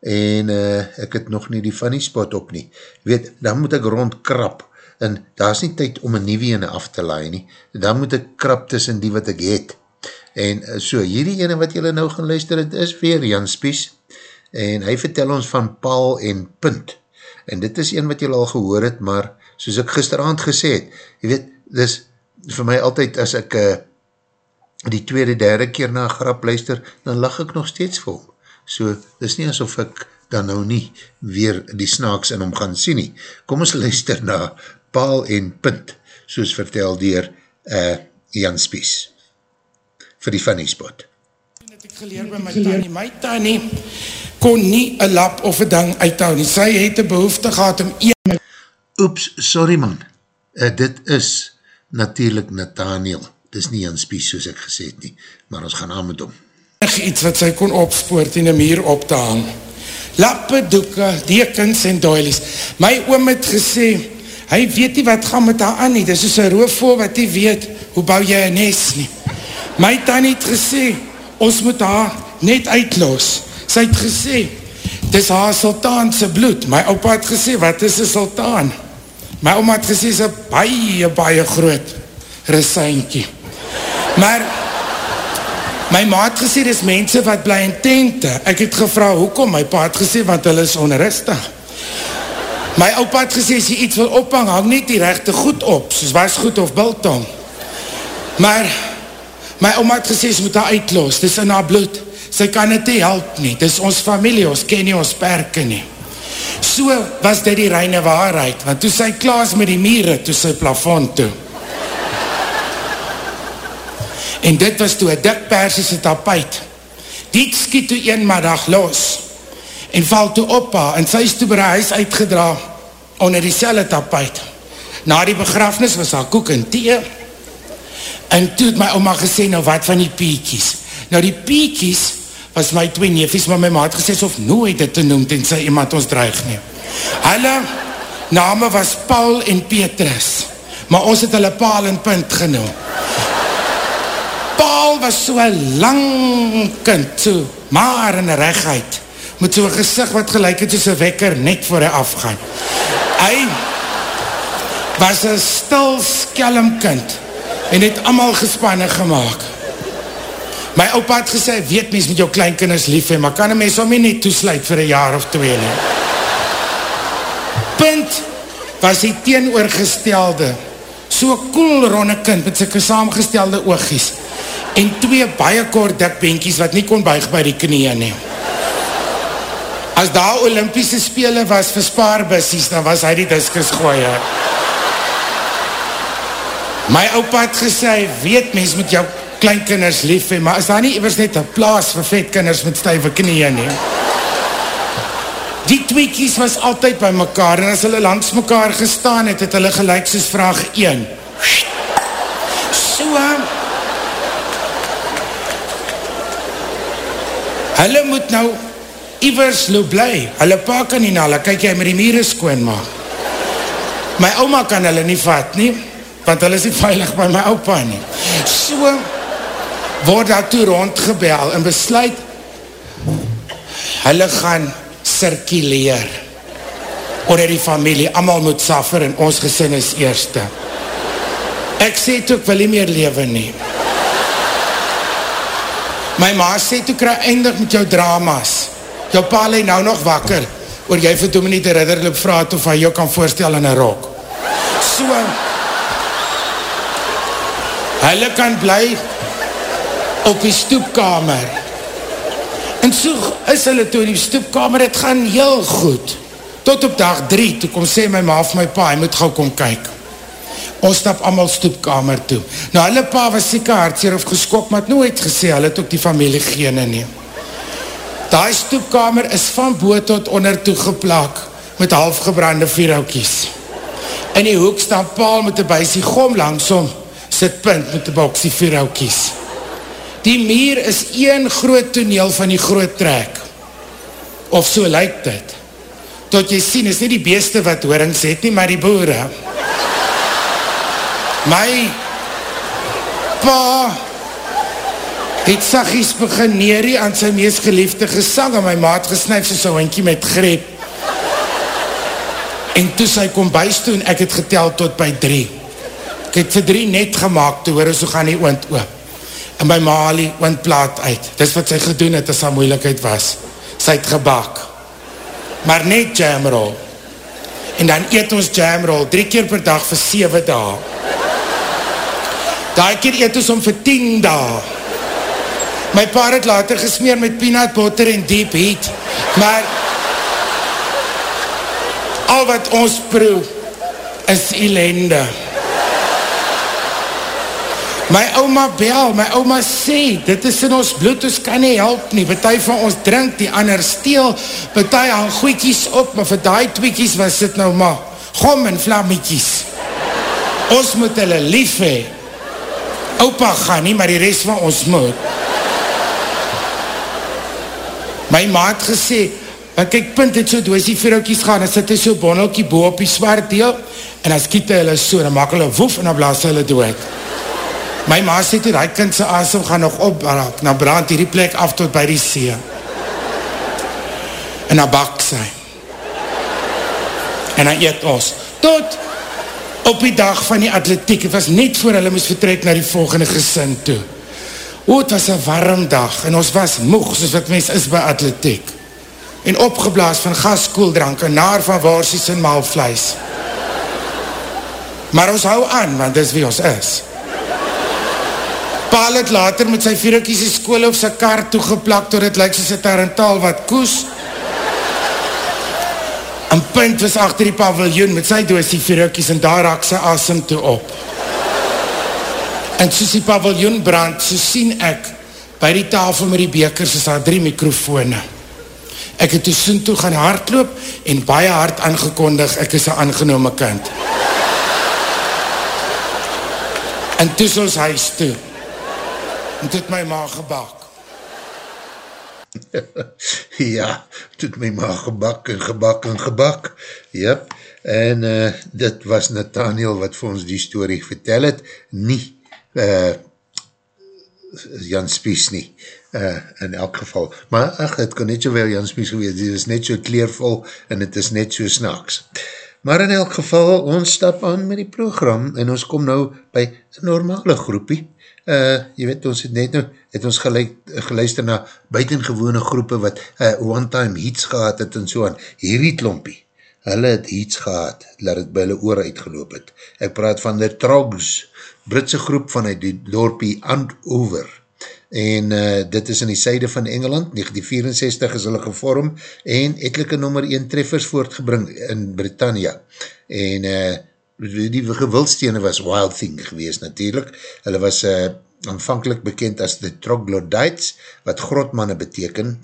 en uh, ek het nog nie die funny spot op nie. Weet, dan moet ek rondkrap en daar is nie tyd om een nieuwe ene af te laai nie, dan moet ek krap tussen die wat ek het. En eh, so, hierdie ene wat jylle nou gaan luister, het is weer Jan Spies, en hy vertel ons van Paul en Punt. En dit is een wat jylle al gehoor het, maar soos ek gisteravond gesê het, jy weet, dis vir my altyd, as ek uh, die tweede, derde keer na grap luister, dan lach ek nog steeds vol. So, dis nie asof ek dan nou nie weer die snaaks in hom gaan sien nie. Kom ons luister na paal en punt, soos vertel dier uh, Jan Spies, vir die funny spot. Het ek geleer by my tannie, my tannie kon nie een lap of een ding uithou nie, sy het een behoefte gehad om een... Oeps, sorry man, uh, dit is natuurlijk Nathaniel, dit is nie Jan Spies soos ek gesê het nie, maar ons gaan aan met hom. Iets wat sy kon opspoort en een muur op te hang. Lappe, doeken, dekens en doilies. My oom het gesê, hy weet nie wat gaan met haar aan nie, dit is soos een roofvoel wat hy weet, hoe bou jy een nes nie. My tannie het gesê, ons moet haar net uitloos. Sy het gesê, dit is haar sultaanse bloed. My opa het gesê, wat is een sultaan? My oma het gesê, sy baie, baie groot resuinkie. Maar, my ma het gesê, dit is mense wat bly in tente. Ek het gevra, hoekom? My pa het gesê, want hulle is onrustig. My opa het gesê, as jy iets wil ophang, hang niet die rechte goed op, soos was goed of biltong. Maar, my oma het gesê, sy moet haar uitloos, dis in haar bloed. Sy kan het nie help nie, dis ons familie, ons ken nie ons perke nie. So was dit die reine waarheid, want toe sy klaas met die miere, toe sy plafond toe. En dit was toe een dik persiese tapuit. Die skiet toe een middag los en val toe op haar en sy is toe by die huis uitgedra onder die selle tapuit. Na die begrafnis was haar koek en thee en toe het my oma gesê, nou wat van die piekies? Nou die piekies was my twee neefies, maar my ma het gesê, of nooit dit te noem, tenzij iemand ons dreig neem. Hulle name was Paul en Petrus, maar ons het hulle Paul en Punt genoem. Paul was so lang kind, so maar in regheid, met so'n gezicht wat gelijk het soos een wekker net voor hy afgaan. Hy was een stil skelm kind en het allemaal gespanne gemaakt. My opa het gesê, weet mens met jou kleinkinders lief hee, maar kan een mens om jy nie toesluit vir een jaar of twee nie. Punt was die teenoorgestelde, so cool ronde kind met syke saamgestelde oogies en twee baie kort dik benkies wat nie kon buig by die knieën nie. As daar Olympiese spele was vir spaarbussies, dan was hy die diskus gooier. My opa het gesê, weet mens met jou kleinkinders lief hee, maar is daar nie evers net een plaas vir vetkinders met stuive knieën nie? Die tweekies was altyd by mekaar, en as hulle langs mekaar gestaan het, het hulle gelijk soos vraag 1. So, hulle moet nou ivers lo bly, hulle pa kan nie na hulle, kyk jy met die mire skoon maak. My oma kan hulle nie vat nie, want hulle is nie veilig by my opa nie. So word daar toe rondgebel en besluit hulle gaan circuleer onder die familie, allemaal moet saffer en ons gesin is eerste. Ek sê toe ek wil nie meer leven nie. My ma sê toe kry eindig met jou dramas. Jou pa lê nou nog wakker oor jy vir Dominie de Ridder loop vraat of hy jou kan voorstel in een rok. So, hulle kan bly op die stoepkamer. En so is hulle toe in die stoepkamer, het gaan heel goed. Tot op dag drie, toe kom sê my ma of my pa, hy moet gauw kom kyk. ons stap allemaal stoepkamer toe. Nou, hulle pa was sieke hartseer of geskok, maar het nooit gesê, hulle het ook die familie gene neem. Daai stoepkamer is van boot tot onder toe geplak met halfgebrande vierhoutjies. In die hoek staan paal met die buisie gom langsom, sit punt met die boksie vierhoutjies. Die meer is een groot toneel van die groot trek. Of so lyk dit. Tot jy sien, is nie die beeste wat hoorings het nie, maar die boere. My pa het sagies begin neerie aan sy meest geliefde gesang en my maat gesnuif soos een hondkie met greep. En toe sy kom bystoe en ek het getel tot by drie. Ek het vir drie net gemaakt toe hoor, so gaan die oond oop. En my ma haal die oondplaat uit. Dis wat sy gedoen het as haar moeilikheid was. Sy het gebak. Maar net jamroll. En dan eet ons jamroll drie keer per dag vir 7 dae. Daai keer eet ons om vir 10 dae. My pa het later gesmeer met peanut butter en deep heat, maar al wat ons proe is ellende. My ouma bel, my ouma sê, dit is in ons bloed, ons kan nie help nie, betu van ons drink, die ander steel, betu hang goeikies op, maar vir die tweekies was dit nou maar gom en vlammetjies. Ons moet hulle lief hee. Opa gaan nie, maar die rest van ons moet my maat gesê, en kyk, punt het so doosie vrouwkies gaan, en sit hy so bonnelkie bo op die zwart deel, en dan skiet hy hulle so, en maak hulle woef, en dan blaas hulle dood. My ma sê toe, die kindse asem gaan nog opbraak, dan brand hierdie plek af tot by die see. En dan bak sy. En dan eet ons. Tot op die dag van die atletiek, het was net voor hulle moes vertrek na die volgende gesin toe. O, het was een warm dag en ons was moeg soos wat mens is by atletiek. En opgeblaas van gaskoeldrank en naar van waarsies en maalvleis. Maar ons hou aan, want dis wie ons is. Paal het later met sy vierhoekies die skool op sy kar toegeplak, door het lyk soos het daar in taal wat koes. En punt was achter die paviljoen met sy doosie vierhoekies en daar raak sy asem toe op. En soos die paviljoen brand, so sien ek, by die tafel met die bekers is daar drie mikrofone. Ek het toe soen toe gaan hardloop en baie hard aangekondig, ek is een aangenome kind. En toe is ons huis toe. Toe het my ma gebak. ja, toe het my ma gebak en gebak en gebak. Yep. En uh, dit was Nathaniel wat vir ons die story vertel het. Nie uh, Jan Spies nie, uh, in elk geval. Maar ach, het kan net so wel Jan Spies gewees, dit is net so kleervol en het is net so snaaks. Maar in elk geval, ons stap aan met die program en ons kom nou by normale groepie. Uh, jy weet, ons het net nou, het ons geluid, geluister na buitengewone groepe wat uh, one-time hits gehad het en so aan. Hierdie klompie, hulle het hits gehad, laat het by hulle oor uitgeloop het. Ek praat van de Trogs, Britse groep vanuit die dorpie Andover en uh, dit is in die syde van Engeland, 1964 is hulle gevorm en etelike nummer 1 treffers voortgebring in Britannia en uh, die gewildstene was Wild Thing gewees natuurlijk, hulle was uh, aanvankelijk bekend as the Troglodytes wat grotmanne beteken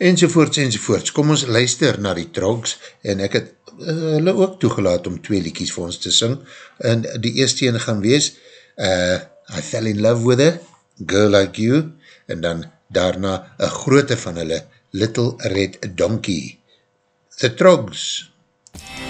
enzovoorts enzovoorts, kom ons luister na die Trogs en ek het uh, hulle ook toegelaat om twee liekies vir ons te sing, en die eerste ene gaan wees, uh, I fell in love with her, Girl Like You, en dan daarna een groote van hulle, Little Red Donkey. The Trogs. I want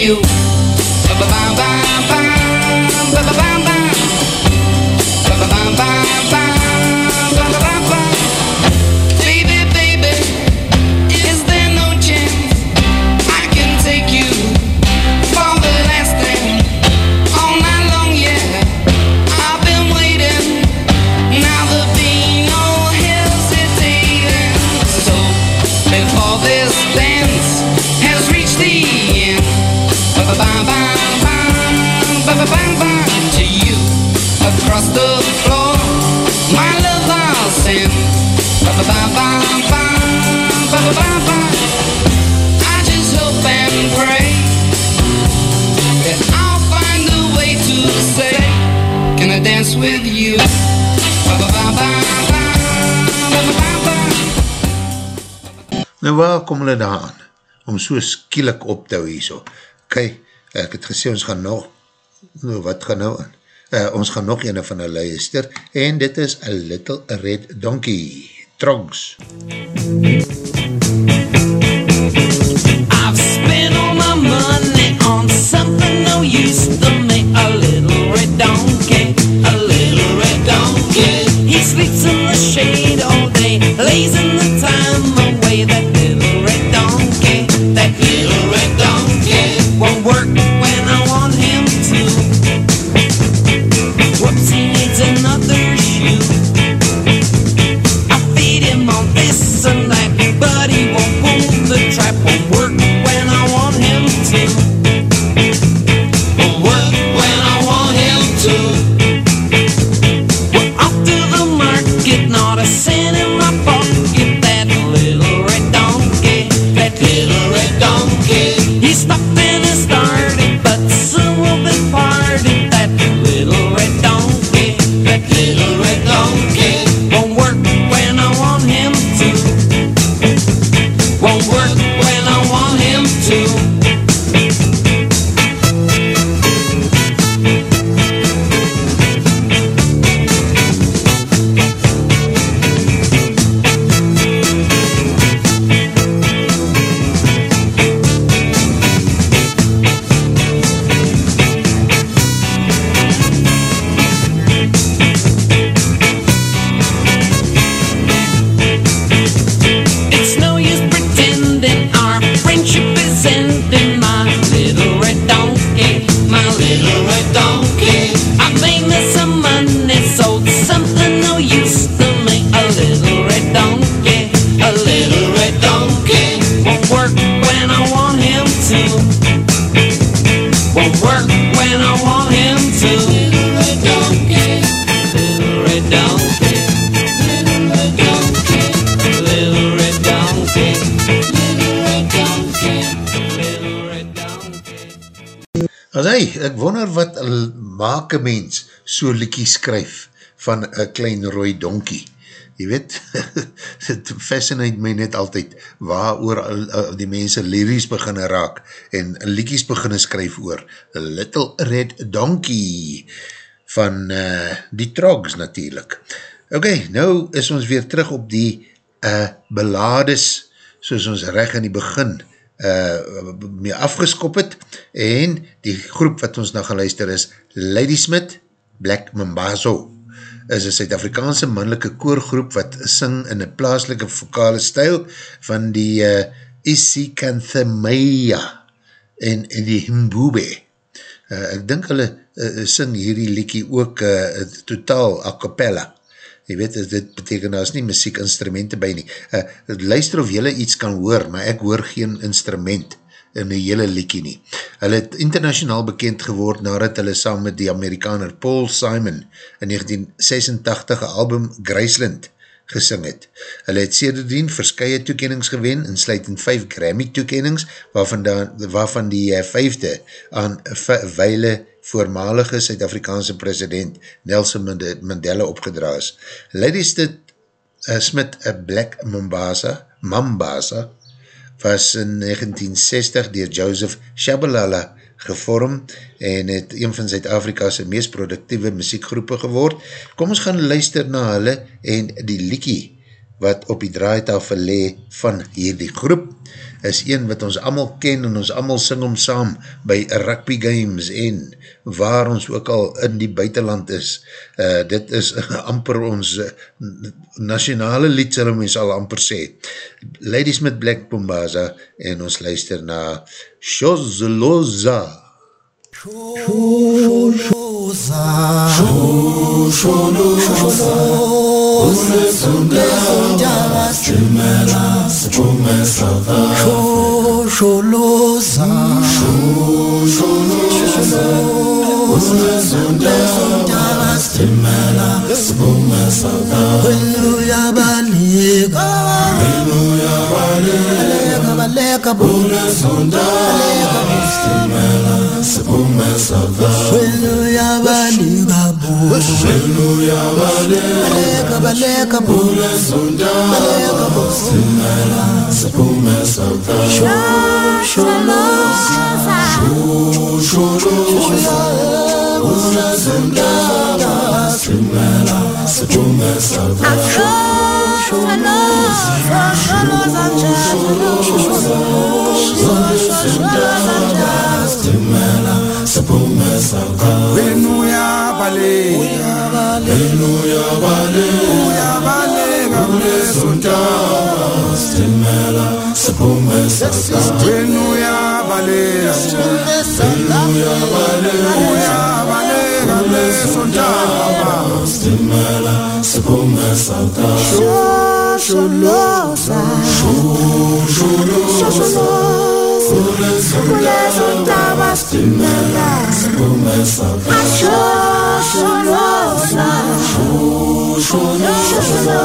you. Ba-ba-ba-ba-ba, Nou waar kom hulle daar aan? Om so skielik op te hou hierso. Kijk, ek het gesê ons gaan nog, nou wat gaan nou aan? Uh, ons gaan nog ene van hulle luister en dit is A Little Red Donkey. Trogs. I've spent all my money on something no use to me. A little red donkey, a little red donkey. He sleeps in the shade all day, lays in een mens so liekie skryf van een klein rooi donkie. Je weet, het fascinate my net altyd waar oor al, al die mense lyries beginne raak en liekies beginne skryf oor. Little Red Donkey van uh, die Trogs natuurlijk. Ok, nou is ons weer terug op die uh, belades soos ons reg in die begin uh, mee afgeskop het en die groep wat ons nou gaan luister is Ladysmith Black Mambazo is een Suid-Afrikaanse mannelike koorgroep wat sing in een plaaslike vokale stijl van die uh, Isikanthemeia en, en die Himbube. Uh, ek dink hulle uh, sing hierdie liekie ook uh, totaal a cappella. Jy weet, dit beteken daar is nie muziekinstrumente by nie. Uh, luister of jylle iets kan hoor, maar ek hoor geen instrument in die hele liekie nie. Hulle het internationaal bekend geword nadat hulle saam met die Amerikaner Paul Simon in 1986 album Graceland gesing het. Hulle het sedertdien verskye toekennings gewen, insluitend 5 Grammy toekennings, waarvan, da, waarvan die uh, vijfde aan weile voormalige Suid-Afrikaanse president Nelson Mandela opgedra is. Lady Smith, uh, Smith a Black Mombasa, Mambasa, was in 1960 dier Joseph Shabalala gevorm en het een van Zuid-Afrika's meest productieve muziekgroepen geword. Kom ons gaan luister na hulle en die liekie wat op die draaitafel le van hierdie groep, is een wat ons allemaal ken en ons allemaal sing om saam by rugby games en waar ons ook al in die buitenland is. Uh, dit is amper ons uh, nationale lied, sal ons al amper sê. Ladies met Black Bombaza en ons luister na Shozloza. Sholoza Sholoza Unesundela Chumela Chumesada Shosholoza Shosholoza Unesundela Chumela Chumesada Hallelujah Banika Hallelujah. Banika Baleka Buna Sonda Istimela Sibuma Sada Shwelu Yabani Babu Shwelu Yabani Baleka Baleka Buna Sonda Baleka Istimela Sibuma Sada Shwelu Shwelu Shwelu Buna Sonda Istimela Sibuma Sada When we are ballet, when we are ballet, siphume sontaba simela siphume sawuta shosholoza shosholoza siphume sontaba simela siphume sawuta shosholoza shosholoza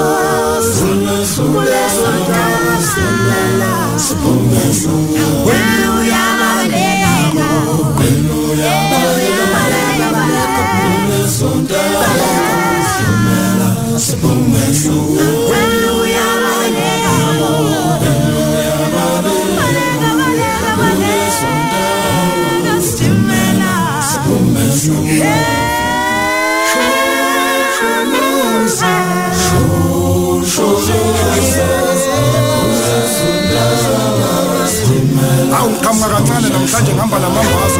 siphume sontaba simela siphume sawuta haleluya haleluya haleluya sezondela Sumela siphume suwe Awungiqhamuka kancane namhlanje ngihamba namambazo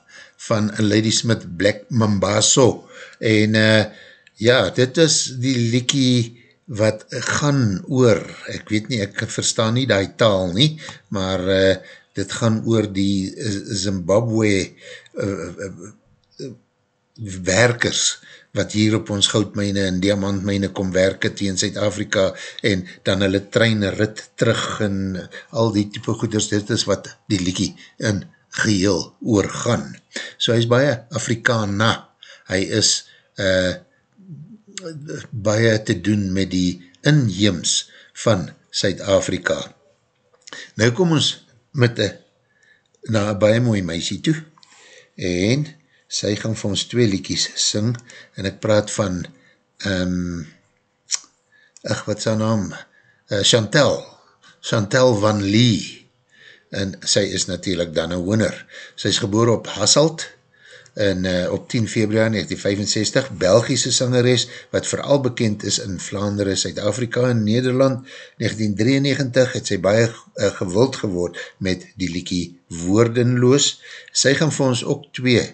van Ladysmith Black Mambaso. En uh, ja, dit is die liekie wat gaan oor, ek weet nie, ek verstaan nie die taal nie, maar uh, dit gaan oor die Zimbabwe uh, uh, werkers wat hier op ons goudmijne en diamantmijne kom werke tegen Zuid-Afrika en dan hulle trein rit terug en al die type goeders, dit is wat die liekie in geheel oorgaan. So hy is baie Afrikana, hy is uh, baie te doen met die inheems van Zuid-Afrika. Nou kom ons met een, na een baie mooie meisie toe en sy gaan vir ons twee liekies sing, en ek praat van, um, ach, wat haar naam? Uh, Chantel, Chantel van Lee, en sy is natuurlijk dan een winner. Sy is geboor op Hasselt, en uh, op 10 februari 1965, Belgische sangeres, wat vooral bekend is in Vlaanderen, Zuid-Afrika en Nederland. 1993 het sy baie uh, gewild geword met die liekie Woordenloos. Sy gaan vir ons ook twee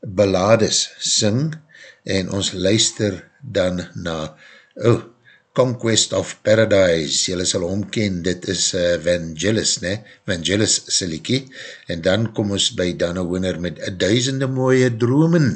ballades sing en ons luister dan na oh, Conquest of Paradise, jylle sal omken, dit is uh, Vangelis, ne? Vangelis Siliekie, en dan kom ons by Dana Winner met duisende mooie dromen.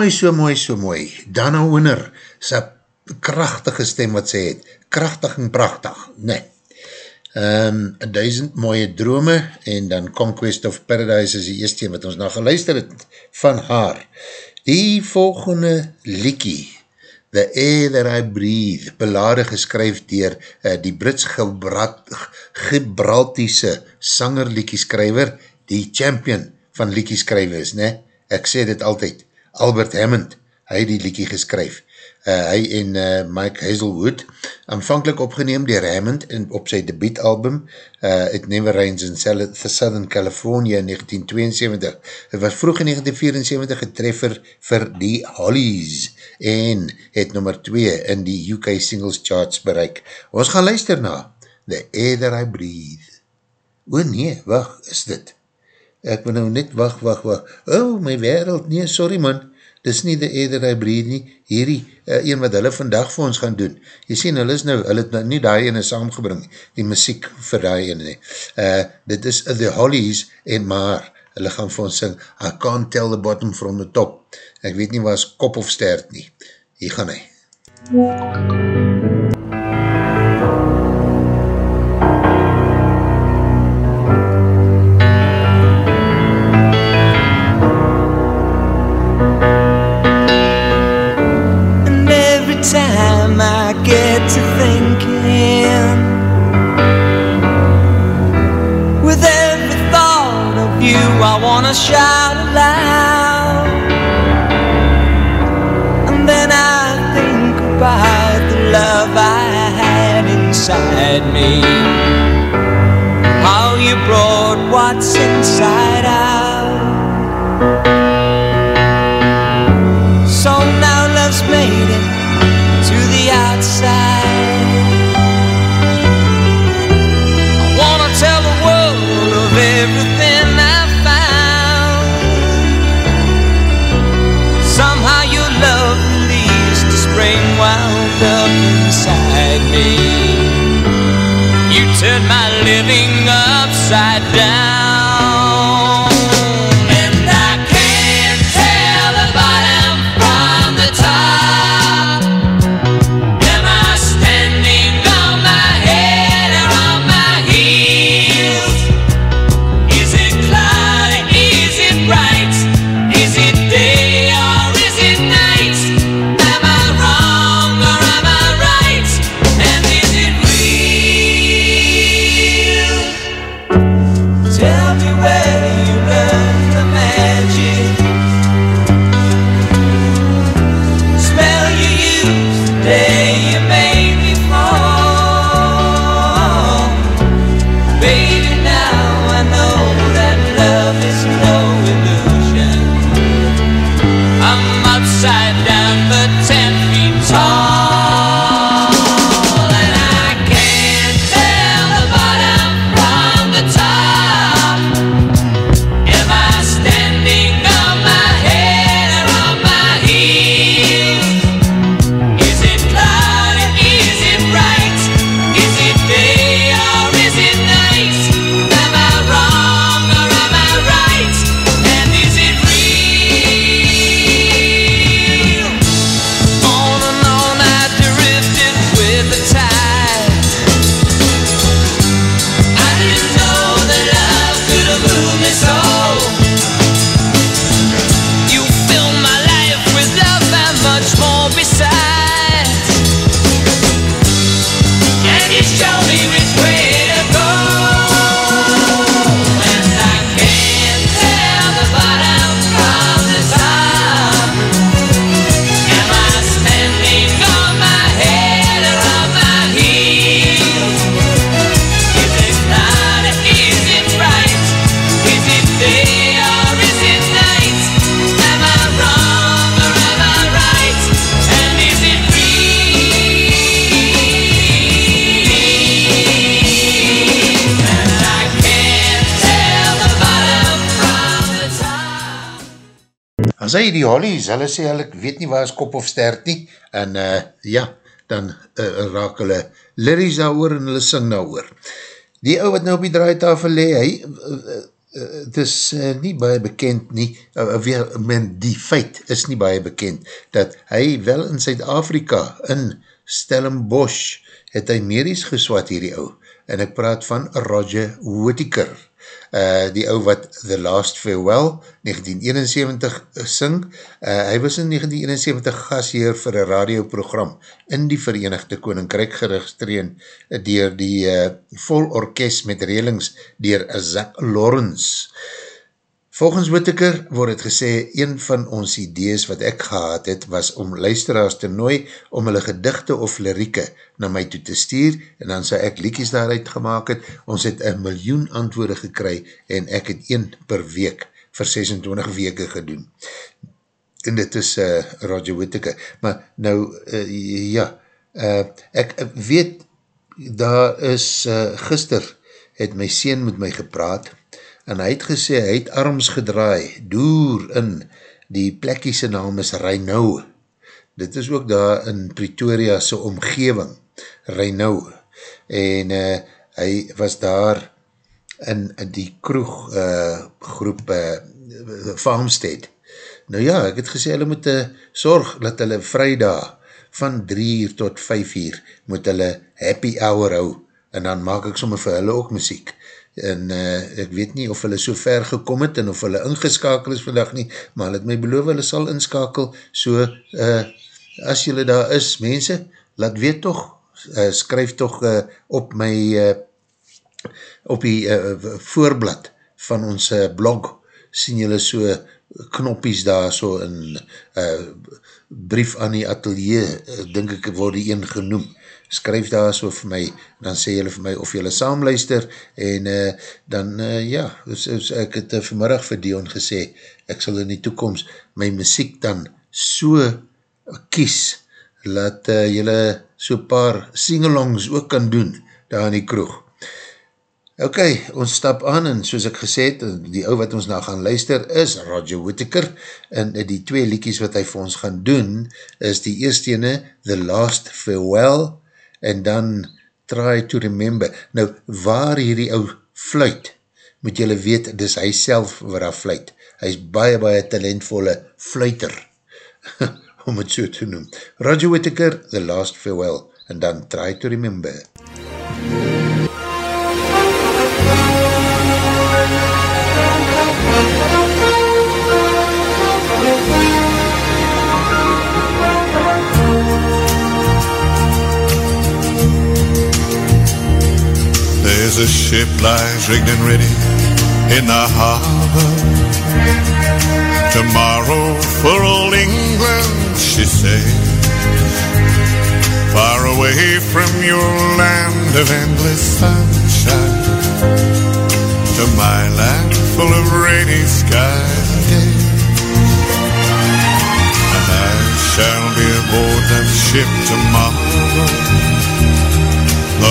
Mooi, so mooi, so mooi. Dana Hoener, sy krachtige stem wat sy het. Krachtig en prachtig, nee. Um, duizend mooie drome en dan Conquest of Paradise is die eerste wat ons na geluister het van haar. Die volgende liekie, The Air That I Breathe, belade geskryf dier uh, die Brits Gibraltiese sanger liekieskryver, die champion van liekieskrywers, ne? Ek sê dit altyd, Albert Hammond, hy die liekie geskryf. Uh, hy en uh, Mike Hazelwood, aanvankelijk opgeneem dier Hammond in, op sy debietalbum, uh, It Never Rains in Southern California in 1972. Het was vroeg in 1974 getreffer vir die Hollies en het nummer 2 in die UK Singles Charts bereik. Ons gaan luister na The Air That I Breathe. O nee, wacht, is dit? Ek wil nou net, wacht, wacht, wacht. Oh, my wereld, nee, sorry man, dis nie The Air That I Breathe nie, hierdie, uh, een wat hulle vandag vir ons gaan doen. Jy sien, hulle is nou, hulle het nou nie die ene saamgebring, die muziek vir die ene nie. Uh, dit is The Hollies en maar, hulle gaan vir ons sing, I can't tell the bottom from the top. Ek weet nie waar is kop of stert nie. Hier gaan hy. And hy die hollies, hulle sê hulle weet nie waar is kop of stert nie, en uh, ja, dan uh, raak hulle liries daar oor en hulle sing daar oor. Die ou wat nou op die draaitafel le, hy, uh, uh, het is uh, nie baie bekend nie, uh, weer, men, die feit is nie baie bekend, dat hy wel in Zuid-Afrika, in Stellenbosch, het hy medies geswat hierdie ou, en ek praat van Roger Whittaker, uh, die ou wat The Last Farewell 1971 sing, uh, hy was in 1971 gasheer vir een radioprogram in die Verenigde Koninkryk geregistreerd dier die uh, vol orkest met relings dier Zach Lawrence. Volgens Whittaker word het gesê, een van ons idees wat ek gehad het, was om luisteraars te nooi om hulle gedichte of lirieke na my toe te stuur, en dan sal ek liekies daaruit gemaakt het, ons het een miljoen antwoorde gekry, en ek het een per week vir 26 weke gedoen. En dit is uh, Roger Whittaker. Maar nou, uh, ja, uh, ek weet, daar is, uh, gister het my sien met my gepraat, en hy het gesê, hy het arms gedraai, door in, die plekkie sy naam is Reinou, dit is ook daar in Pretoria sy omgeving, Reinou, en uh, hy was daar in, in die kroeg uh, groep uh, Farmstead, nou ja, ek het gesê, hulle moet uh, sorg, dat hulle vrijdag, van 3 uur tot 5 uur, moet hulle happy hour hou, en dan maak ek sommer vir hulle ook muziek, en uh, ek weet nie of hulle so ver gekom het en of hulle ingeskakel is vandag nie, maar hulle het my beloof, hulle sal inskakel, so uh, as julle daar is, mense, laat weet toch, uh, skryf toch uh, op my uh, op die uh, voorblad van ons uh, blog, sien julle so knoppies daar so in uh, brief aan die atelier, uh, denk ek word die een genoem, skryf daar so vir my, dan sê julle vir my of julle saamluister, en uh, dan, uh, ja, so, so, ek het uh, vanmiddag vir Dion gesê, ek sal in die toekomst my muziek dan so kies, laat uh, julle so paar singalongs ook kan doen, daar in die kroeg. Ok, ons stap aan en soos ek gesê het, die ou wat ons nou gaan luister is Roger Whittaker en die twee liekies wat hy vir ons gaan doen is die eerste ene The Last Farewell en dan Try to Remember. Nou, waar hierdie ou fluit, moet julle weet, dis hy self waar hy fluit. Hy is baie, baie talentvolle fluiter, om het so te noem. Roger Whittaker, The Last Farewell en dan Try to Remember. MUZIEK There's a ship lies rigged and ready in the harbor. Tomorrow for old England, she sails. Far away from your land of endless sunshine. To my land full of rainy skies. And I shall be aboard that ship tomorrow.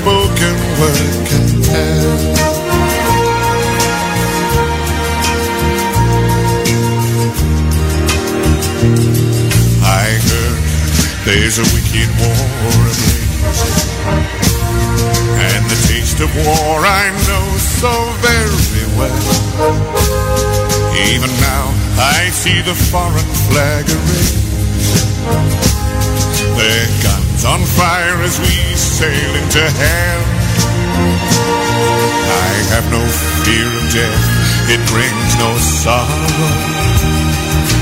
spoken word can tell. I heard there's a wicked war ablaze, and the taste of war I know so very well. Even now I see the foreign flag erased, their guns on fire as we sail into hell. I have no fear of death, it brings no sorrow.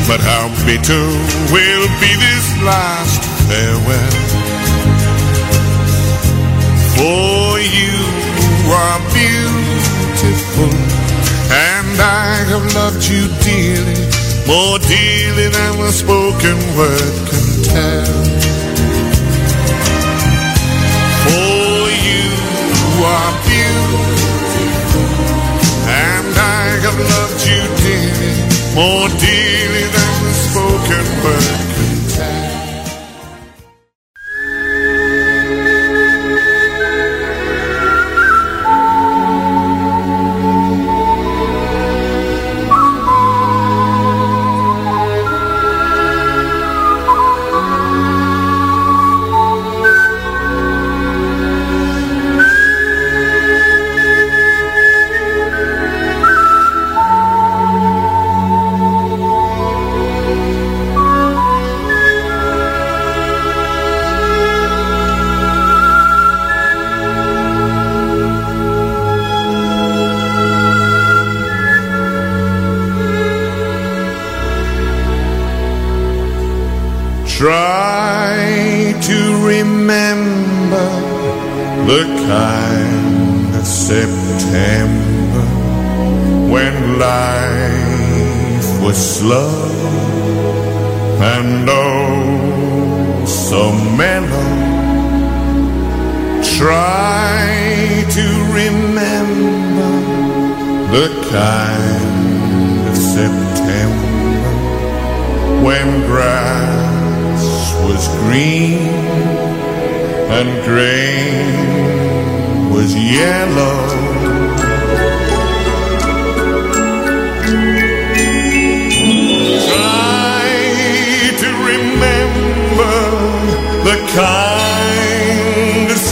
But how bitter will be this last farewell. For you are beautiful, and I have loved you dearly, more dearly than the spoken word can tell. Beautiful, and I have loved you dearly, more dearly than the spoken word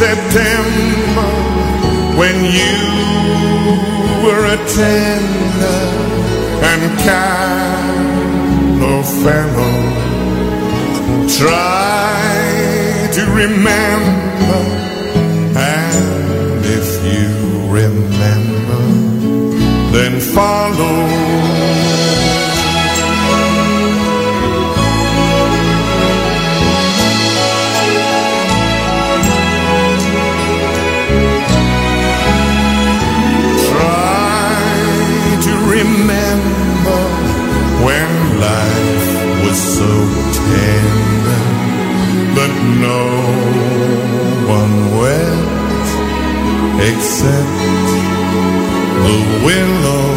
September when you were a tender and callow fellow. Try to remember, and if you remember, then follow. So tender, but no one wept except the willow.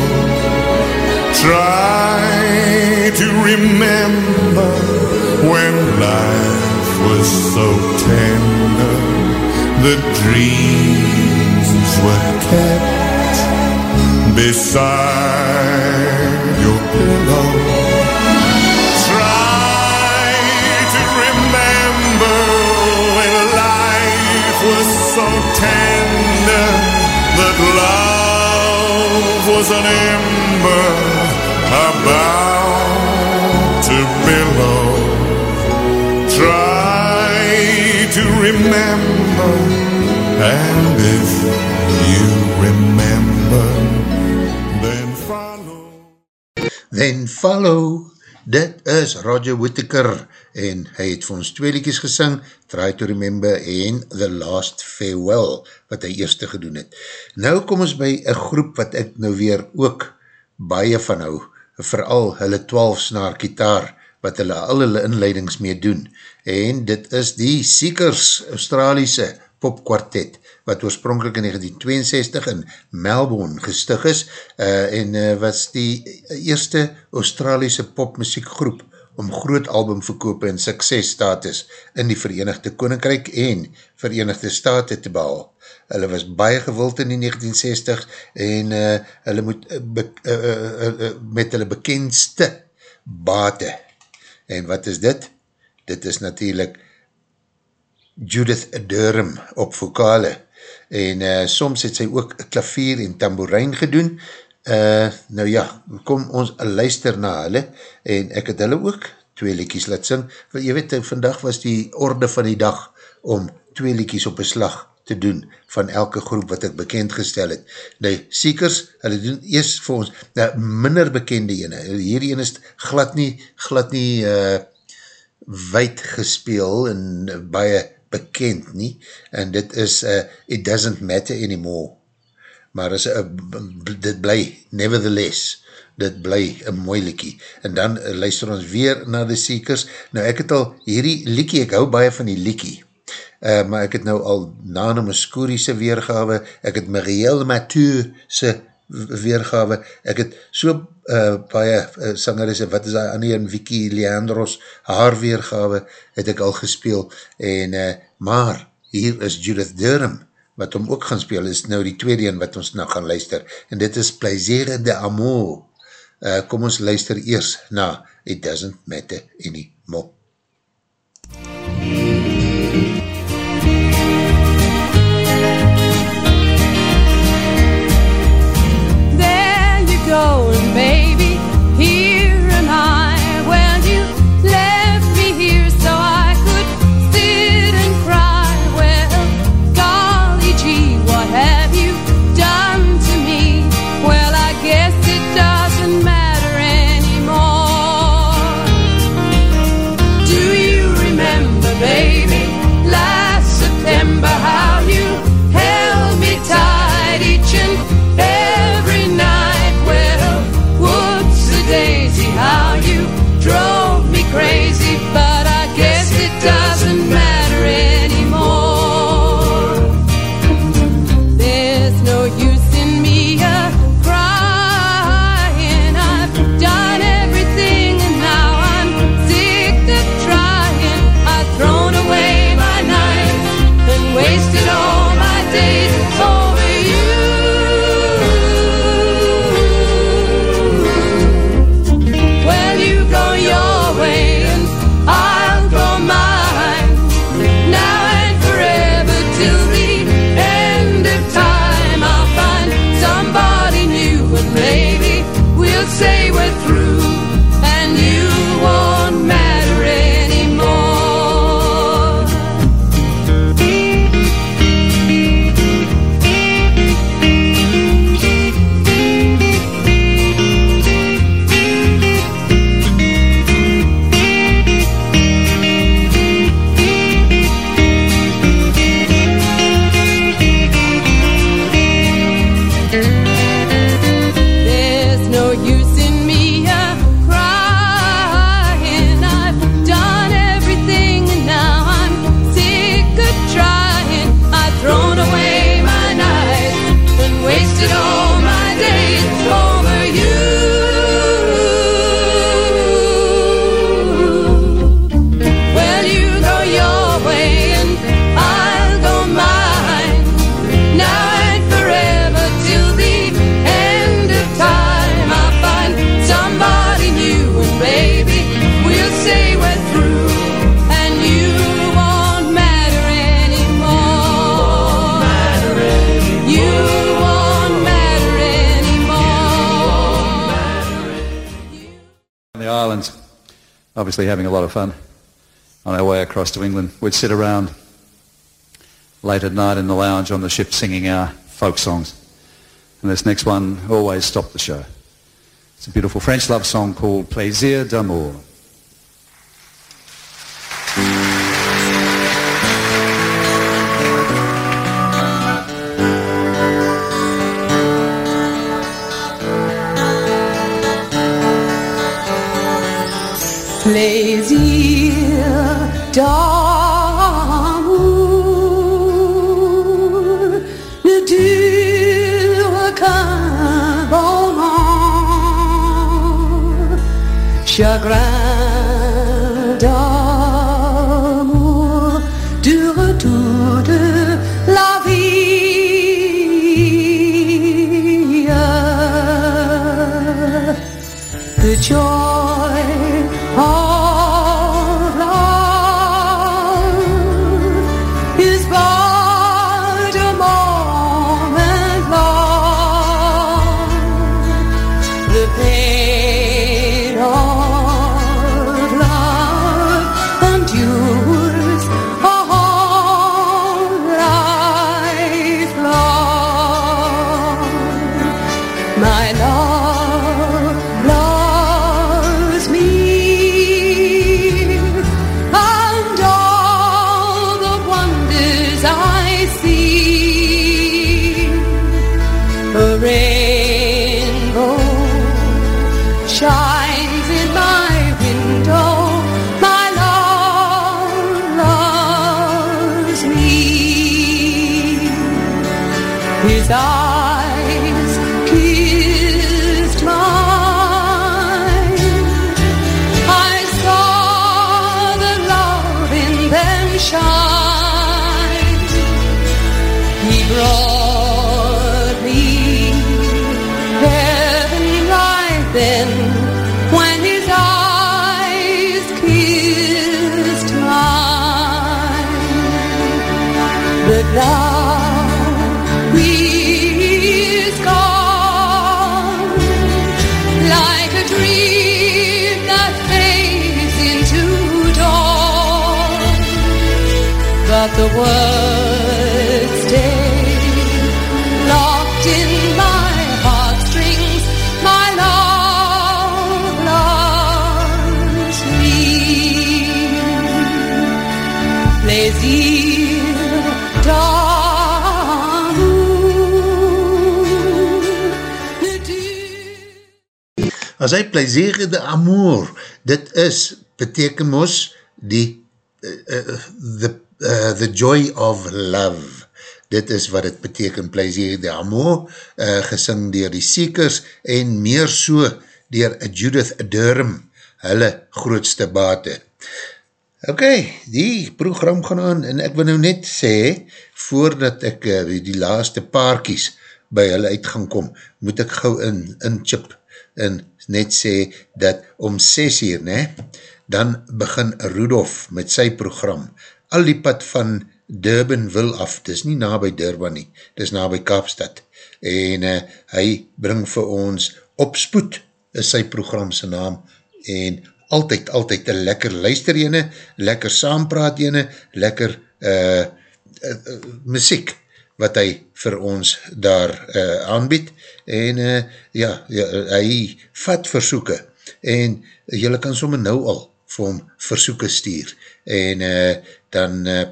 Try to remember when life was so tender, the dreams were kept beside was an ember about to billow. Try to remember, and if you remember, then follow. Then follow, dit is Roger Whittaker en hy het vir ons twee liedjes gesing, Try to Remember en The Last Farewell, wat hy eerste gedoen het. Nou kom ons by een groep wat ek nou weer ook baie van hou, vooral hulle 12 snaar kitaar, wat hulle al hulle inleidings mee doen, en dit is die Seekers Australiese popkwartet, wat oorspronkelijk in 1962 in Melbourne gestig is, uh, en uh, was die eerste Australiese popmusiekgroep om groot albumverkoop en suksesstatus in die Verenigde Koninkrijk en Verenigde Staten te behal. Hulle was baie gewild in die 1960 en uh, hulle moet uh, be, uh, uh, uh, met hulle bekendste bate. En wat is dit? Dit is natuurlijk Judith Durham op vokale. En uh, soms het sy ook klavier en tamboerijn gedoen, Uh, nou ja, kom ons luister na hulle en ek het hulle ook twee liekies laat sing. Want jy weet, vandag was die orde van die dag om twee liekies op een slag te doen van elke groep wat ek bekend gestel het. Nou, Seekers, hulle doen eerst vir ons nou, minder bekende ene. Hierdie ene is glad nie, glad nie uh, wijd gespeel en baie bekend nie. En dit is uh, It Doesn't Matter Anymore maar is, uh, dit bly, nevertheless, dit bly een mooi liekie. En dan uh, luister ons weer na de Seekers. Nou ek het al, hierdie liekie, ek hou baie van die liekie, uh, maar ek het nou al Nana Muscuri se weergawe, ek het Marielle Mathieu se weergawe, ek het so uh, baie uh, sangerisse, wat is daar, Annie en Vicky Leandros, haar weergawe, het ek al gespeel, en, uh, maar, hier is Judith Durham, wat hom ook gaan speel, is nou die tweede een wat ons nou gaan luister, en dit is Plaisere de Amour. Uh, kom ons luister eers na It Doesn't Matter Anymore. Obviously having a lot of fun on our way across to England. We'd sit around late at night in the lounge on the ship singing our folk songs. And this next one always stopped the show. It's a beautiful French love song called Plaisir d'amour. Lazy d'amour ne dure qu'un bon an. Chagrin But the words stay locked in my heartstrings. My love loves me. Plaisir As hy plezier de amour, dit is, beteken mos die, uh, uh, the, uh, the joy of love. Dit is wat het beteken, plezier de amour, uh, gesing dier die Seekers en meer so dier Judith Durham, hulle grootste bate. Ok, die program gaan aan en ek wil nou net sê, voordat ek uh, die laaste paarkies by hulle uit gaan kom, moet ek gauw in, in chip en net sê dat om 6 uur, ne, dan begin Rudolf met sy program, al die pad van Durbanville af, dis nie na by Durban nie, dis na by Kaapstad, en uh, hy bring vir ons opspoed, is sy programse naam, en altyd, altyd een lekker luister ene, lekker saampraat ene, lekker uh, uh, uh, muziek, wat hy vir ons daar uh, aanbied, en uh, ja, ja, hy vat versoeken, en jylle kan somme nou al vir hom versoeken stuur, en uh, dan uh,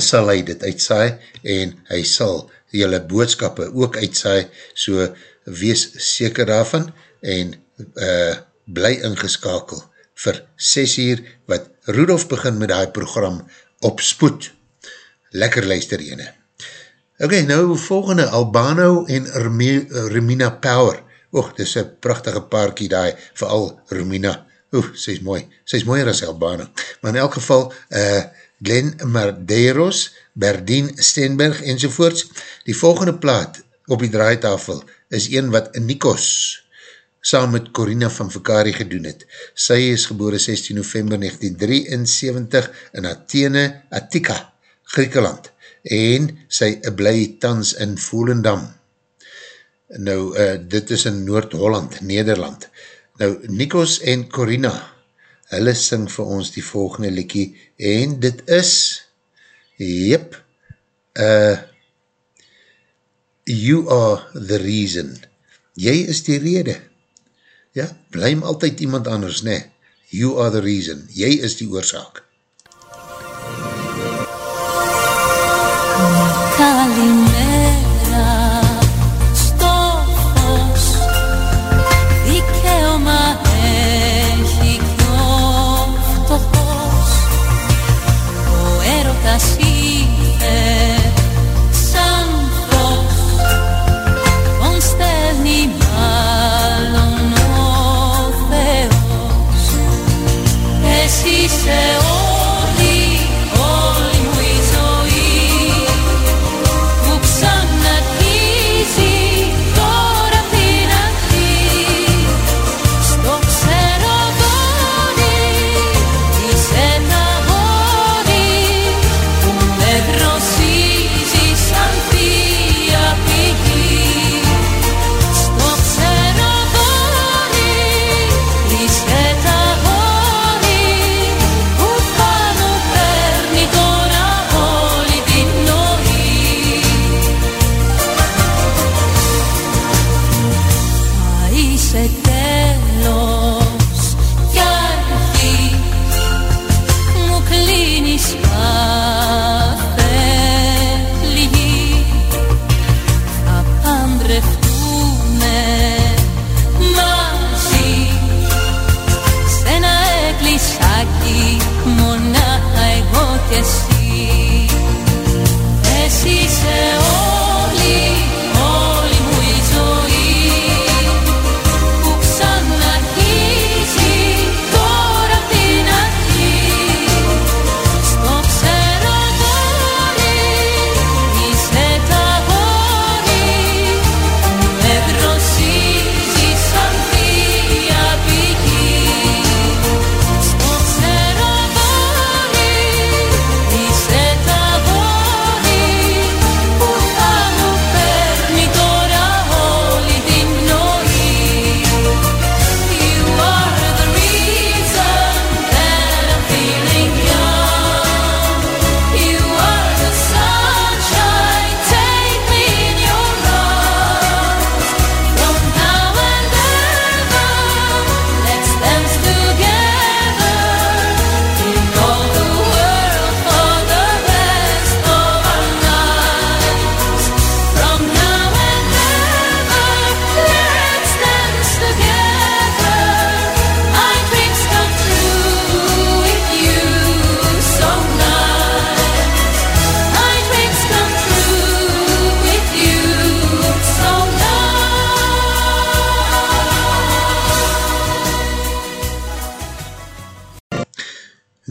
sal hy dit uitsaai, en hy sal jylle boodskappe ook uitsaai, so wees seker daarvan, en uh, bly ingeskakel vir 6 uur, wat Rudolf begin met die program op spoed. Lekker luister jyne. Ok, nou volgende, Albano en Romina Power. Och, dis een prachtige paarkie daar, vooral Romina. Oeh, sy is mooi. Sy is mooier as Albano. Maar in elk geval, uh, Glenn Mardeiros, Berdien Stenberg enzovoorts. Die volgende plaat op die draaitafel is een wat Nikos saam met Corina van Vakari gedoen het. Sy is gebore 16 november 1973 in Athene, Attika, Griekenland en sy bly tans in Volendam. Nou, uh, dit is in Noord-Holland, Nederland. Nou, Nikos en Corina, hulle sing vir ons die volgende liekie, en dit is, jyp, uh, You are the reason. Jy is die rede. Ja, blym altyd iemand anders, ne? You are the reason. Jy is die oorzaak. Kalime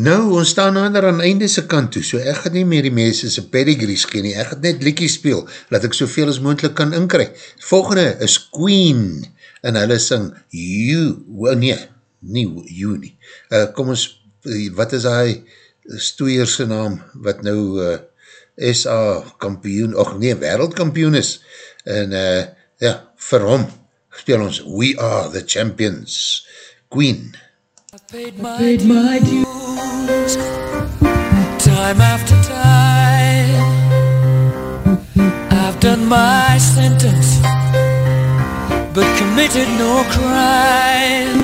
Nou, ons staan nader aan einde se kant toe, so ek gaan nie meer die mense se pedigrees gee nie, ek gaan net liekie speel, dat ek soveel as moendlik kan inkry. Volgende is Queen, en hulle sing You, well, nee, nie You nie. Uh, kom ons, wat is hy stoeierse naam, wat nou uh, SA kampioen, och nee, wereldkampioen is, en uh, ja, vir hom speel ons We Are The Champions, Queen. paid my, paid my dues time after time. I've done my sentence, but committed no crime.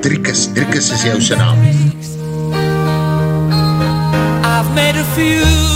Driekus, Driekus is jou sy naam. I've made a few.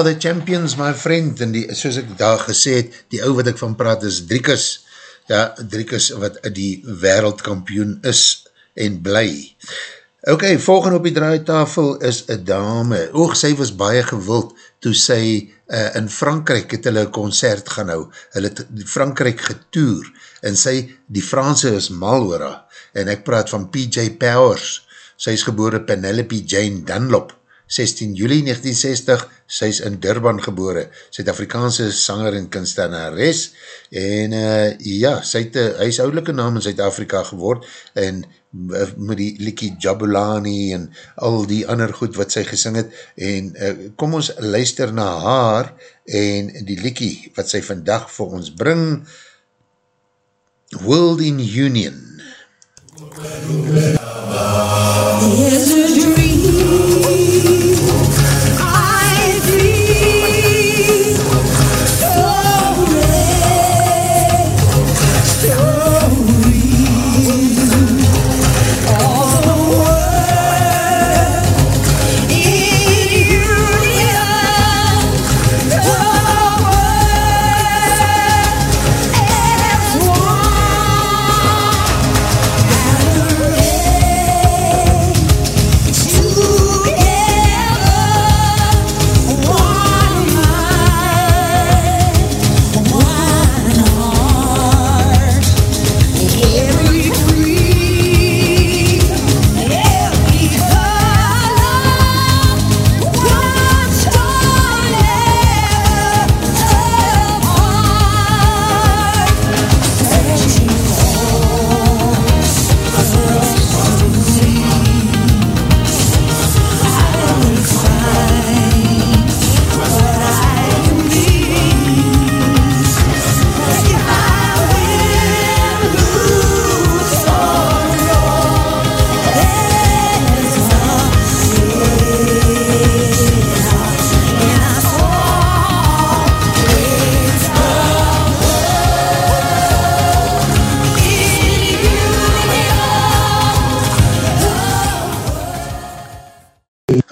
Are the champions, my friend, en die, soos ek daar gesê het, die ou wat ek van praat is Driekus, ja, Driekus wat die wereldkampioen is en bly. Ok, volgende op die draaitafel is een dame, oog, sy was baie gewild toe sy uh, in Frankrijk het hulle een concert gaan hou, hulle het Frankrijk getoer, en sy, die Franse is mal oor haar, en ek praat van PJ Powers, sy is gebore Penelope Jane Dunlop, 16 juli 1960, sy is in Durban gebore, Suid-Afrikaanse sanger en kunstenares, en uh, ja, sy het een huishoudelike naam in Suid-Afrika geword, en uh, met die liekie Jabulani en al die ander goed wat sy gesing het, en uh, kom ons luister na haar, en die liekie wat sy vandag vir ons bring, World in Union. There's a dream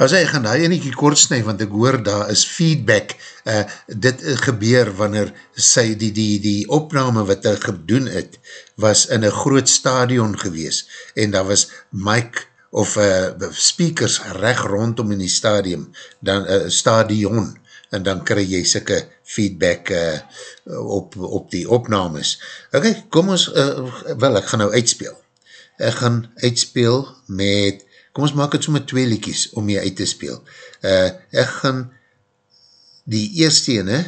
As hy gaan daar eniekie kortsnij, want ek hoor daar is feedback, uh, dit uh, gebeur wanneer sy die, die, die opname wat hy gedoen het, was in een groot stadion gewees, en daar was mic of uh, speakers recht rondom in die stadium, dan uh, stadion, en dan kry jy syke feedback uh, op, op die opnames. Ok, kom ons, uh, wel, ek gaan nou uitspeel. Ek gaan uitspeel met kom ons maak het so met twee liekies om jy uit te speel. Uh, ek gaan die eerste ene,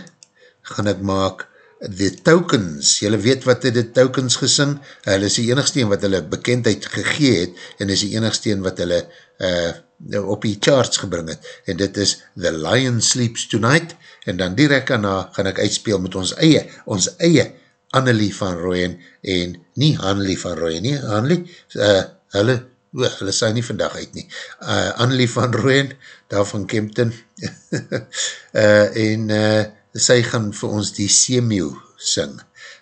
gaan ek maak The Tokens, jylle weet wat het die Tokens gesing, hulle is die enigste een wat hulle bekendheid gegee het, en is die enigste een wat hulle uh, op die charts gebring het, en dit is The Lion Sleeps Tonight, en dan direct daarna gaan ek uitspeel met ons eie, ons eie Annelie van Rooyen, en nie Annelie van Rooyen nie, Annelie, uh, hulle O, hulle sy nie vandag uit nie. Uh, Annelie van Rooyen, daar van Kempton, uh, en uh, sy gaan vir ons die Semew sing.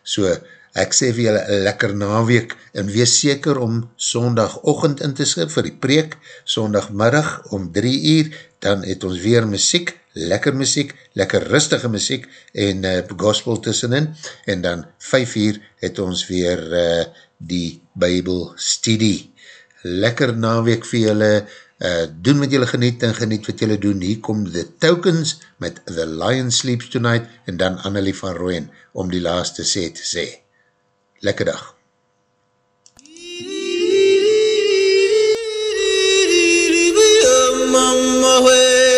So, ek sê vir julle lekker naweek en wees seker om sondagochtend in te skip vir die preek, sondagmiddag om drie uur, dan het ons weer muziek, lekker muziek, lekker rustige muziek en uh, gospel tussenin en dan vijf uur het ons weer uh, die Bijbel studie. Lekker naweek vir julle, uh, doen wat julle geniet en geniet wat julle doen. Hier kom The Tokens met The Lion Sleeps Tonight en dan Annelie van Rooyen om die laaste sê te sê. Lekker dag. Mama, In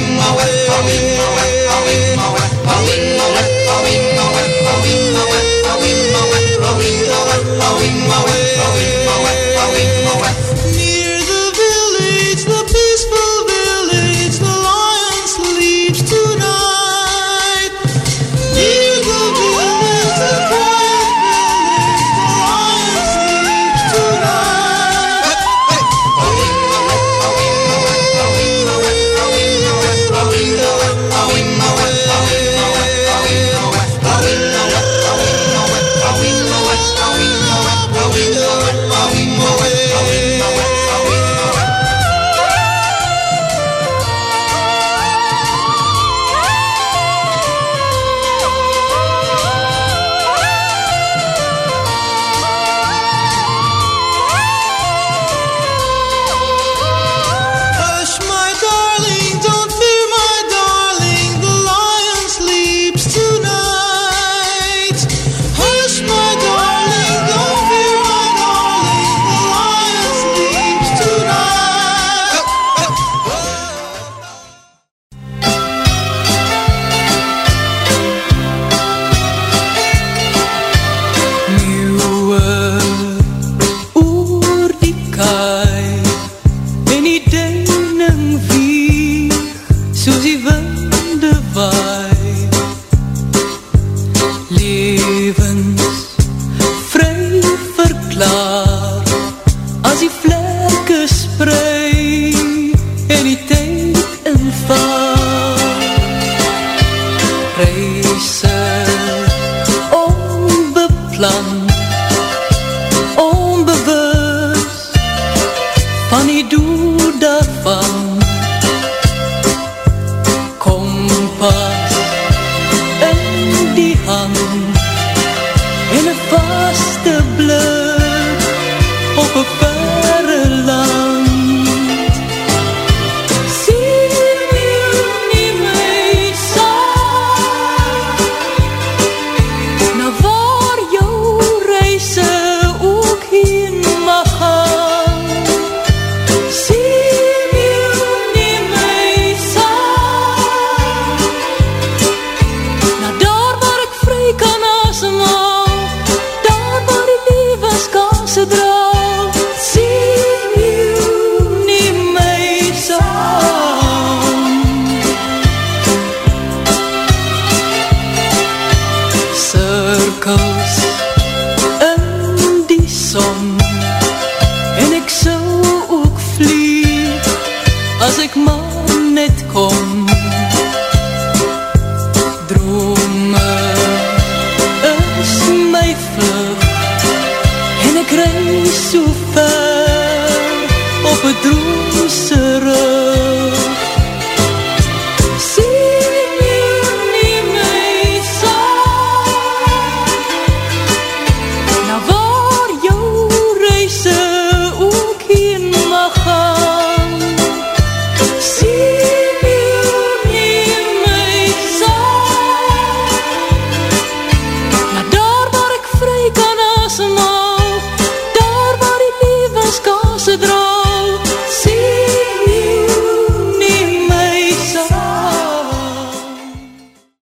wing away, wing away, wing away, away.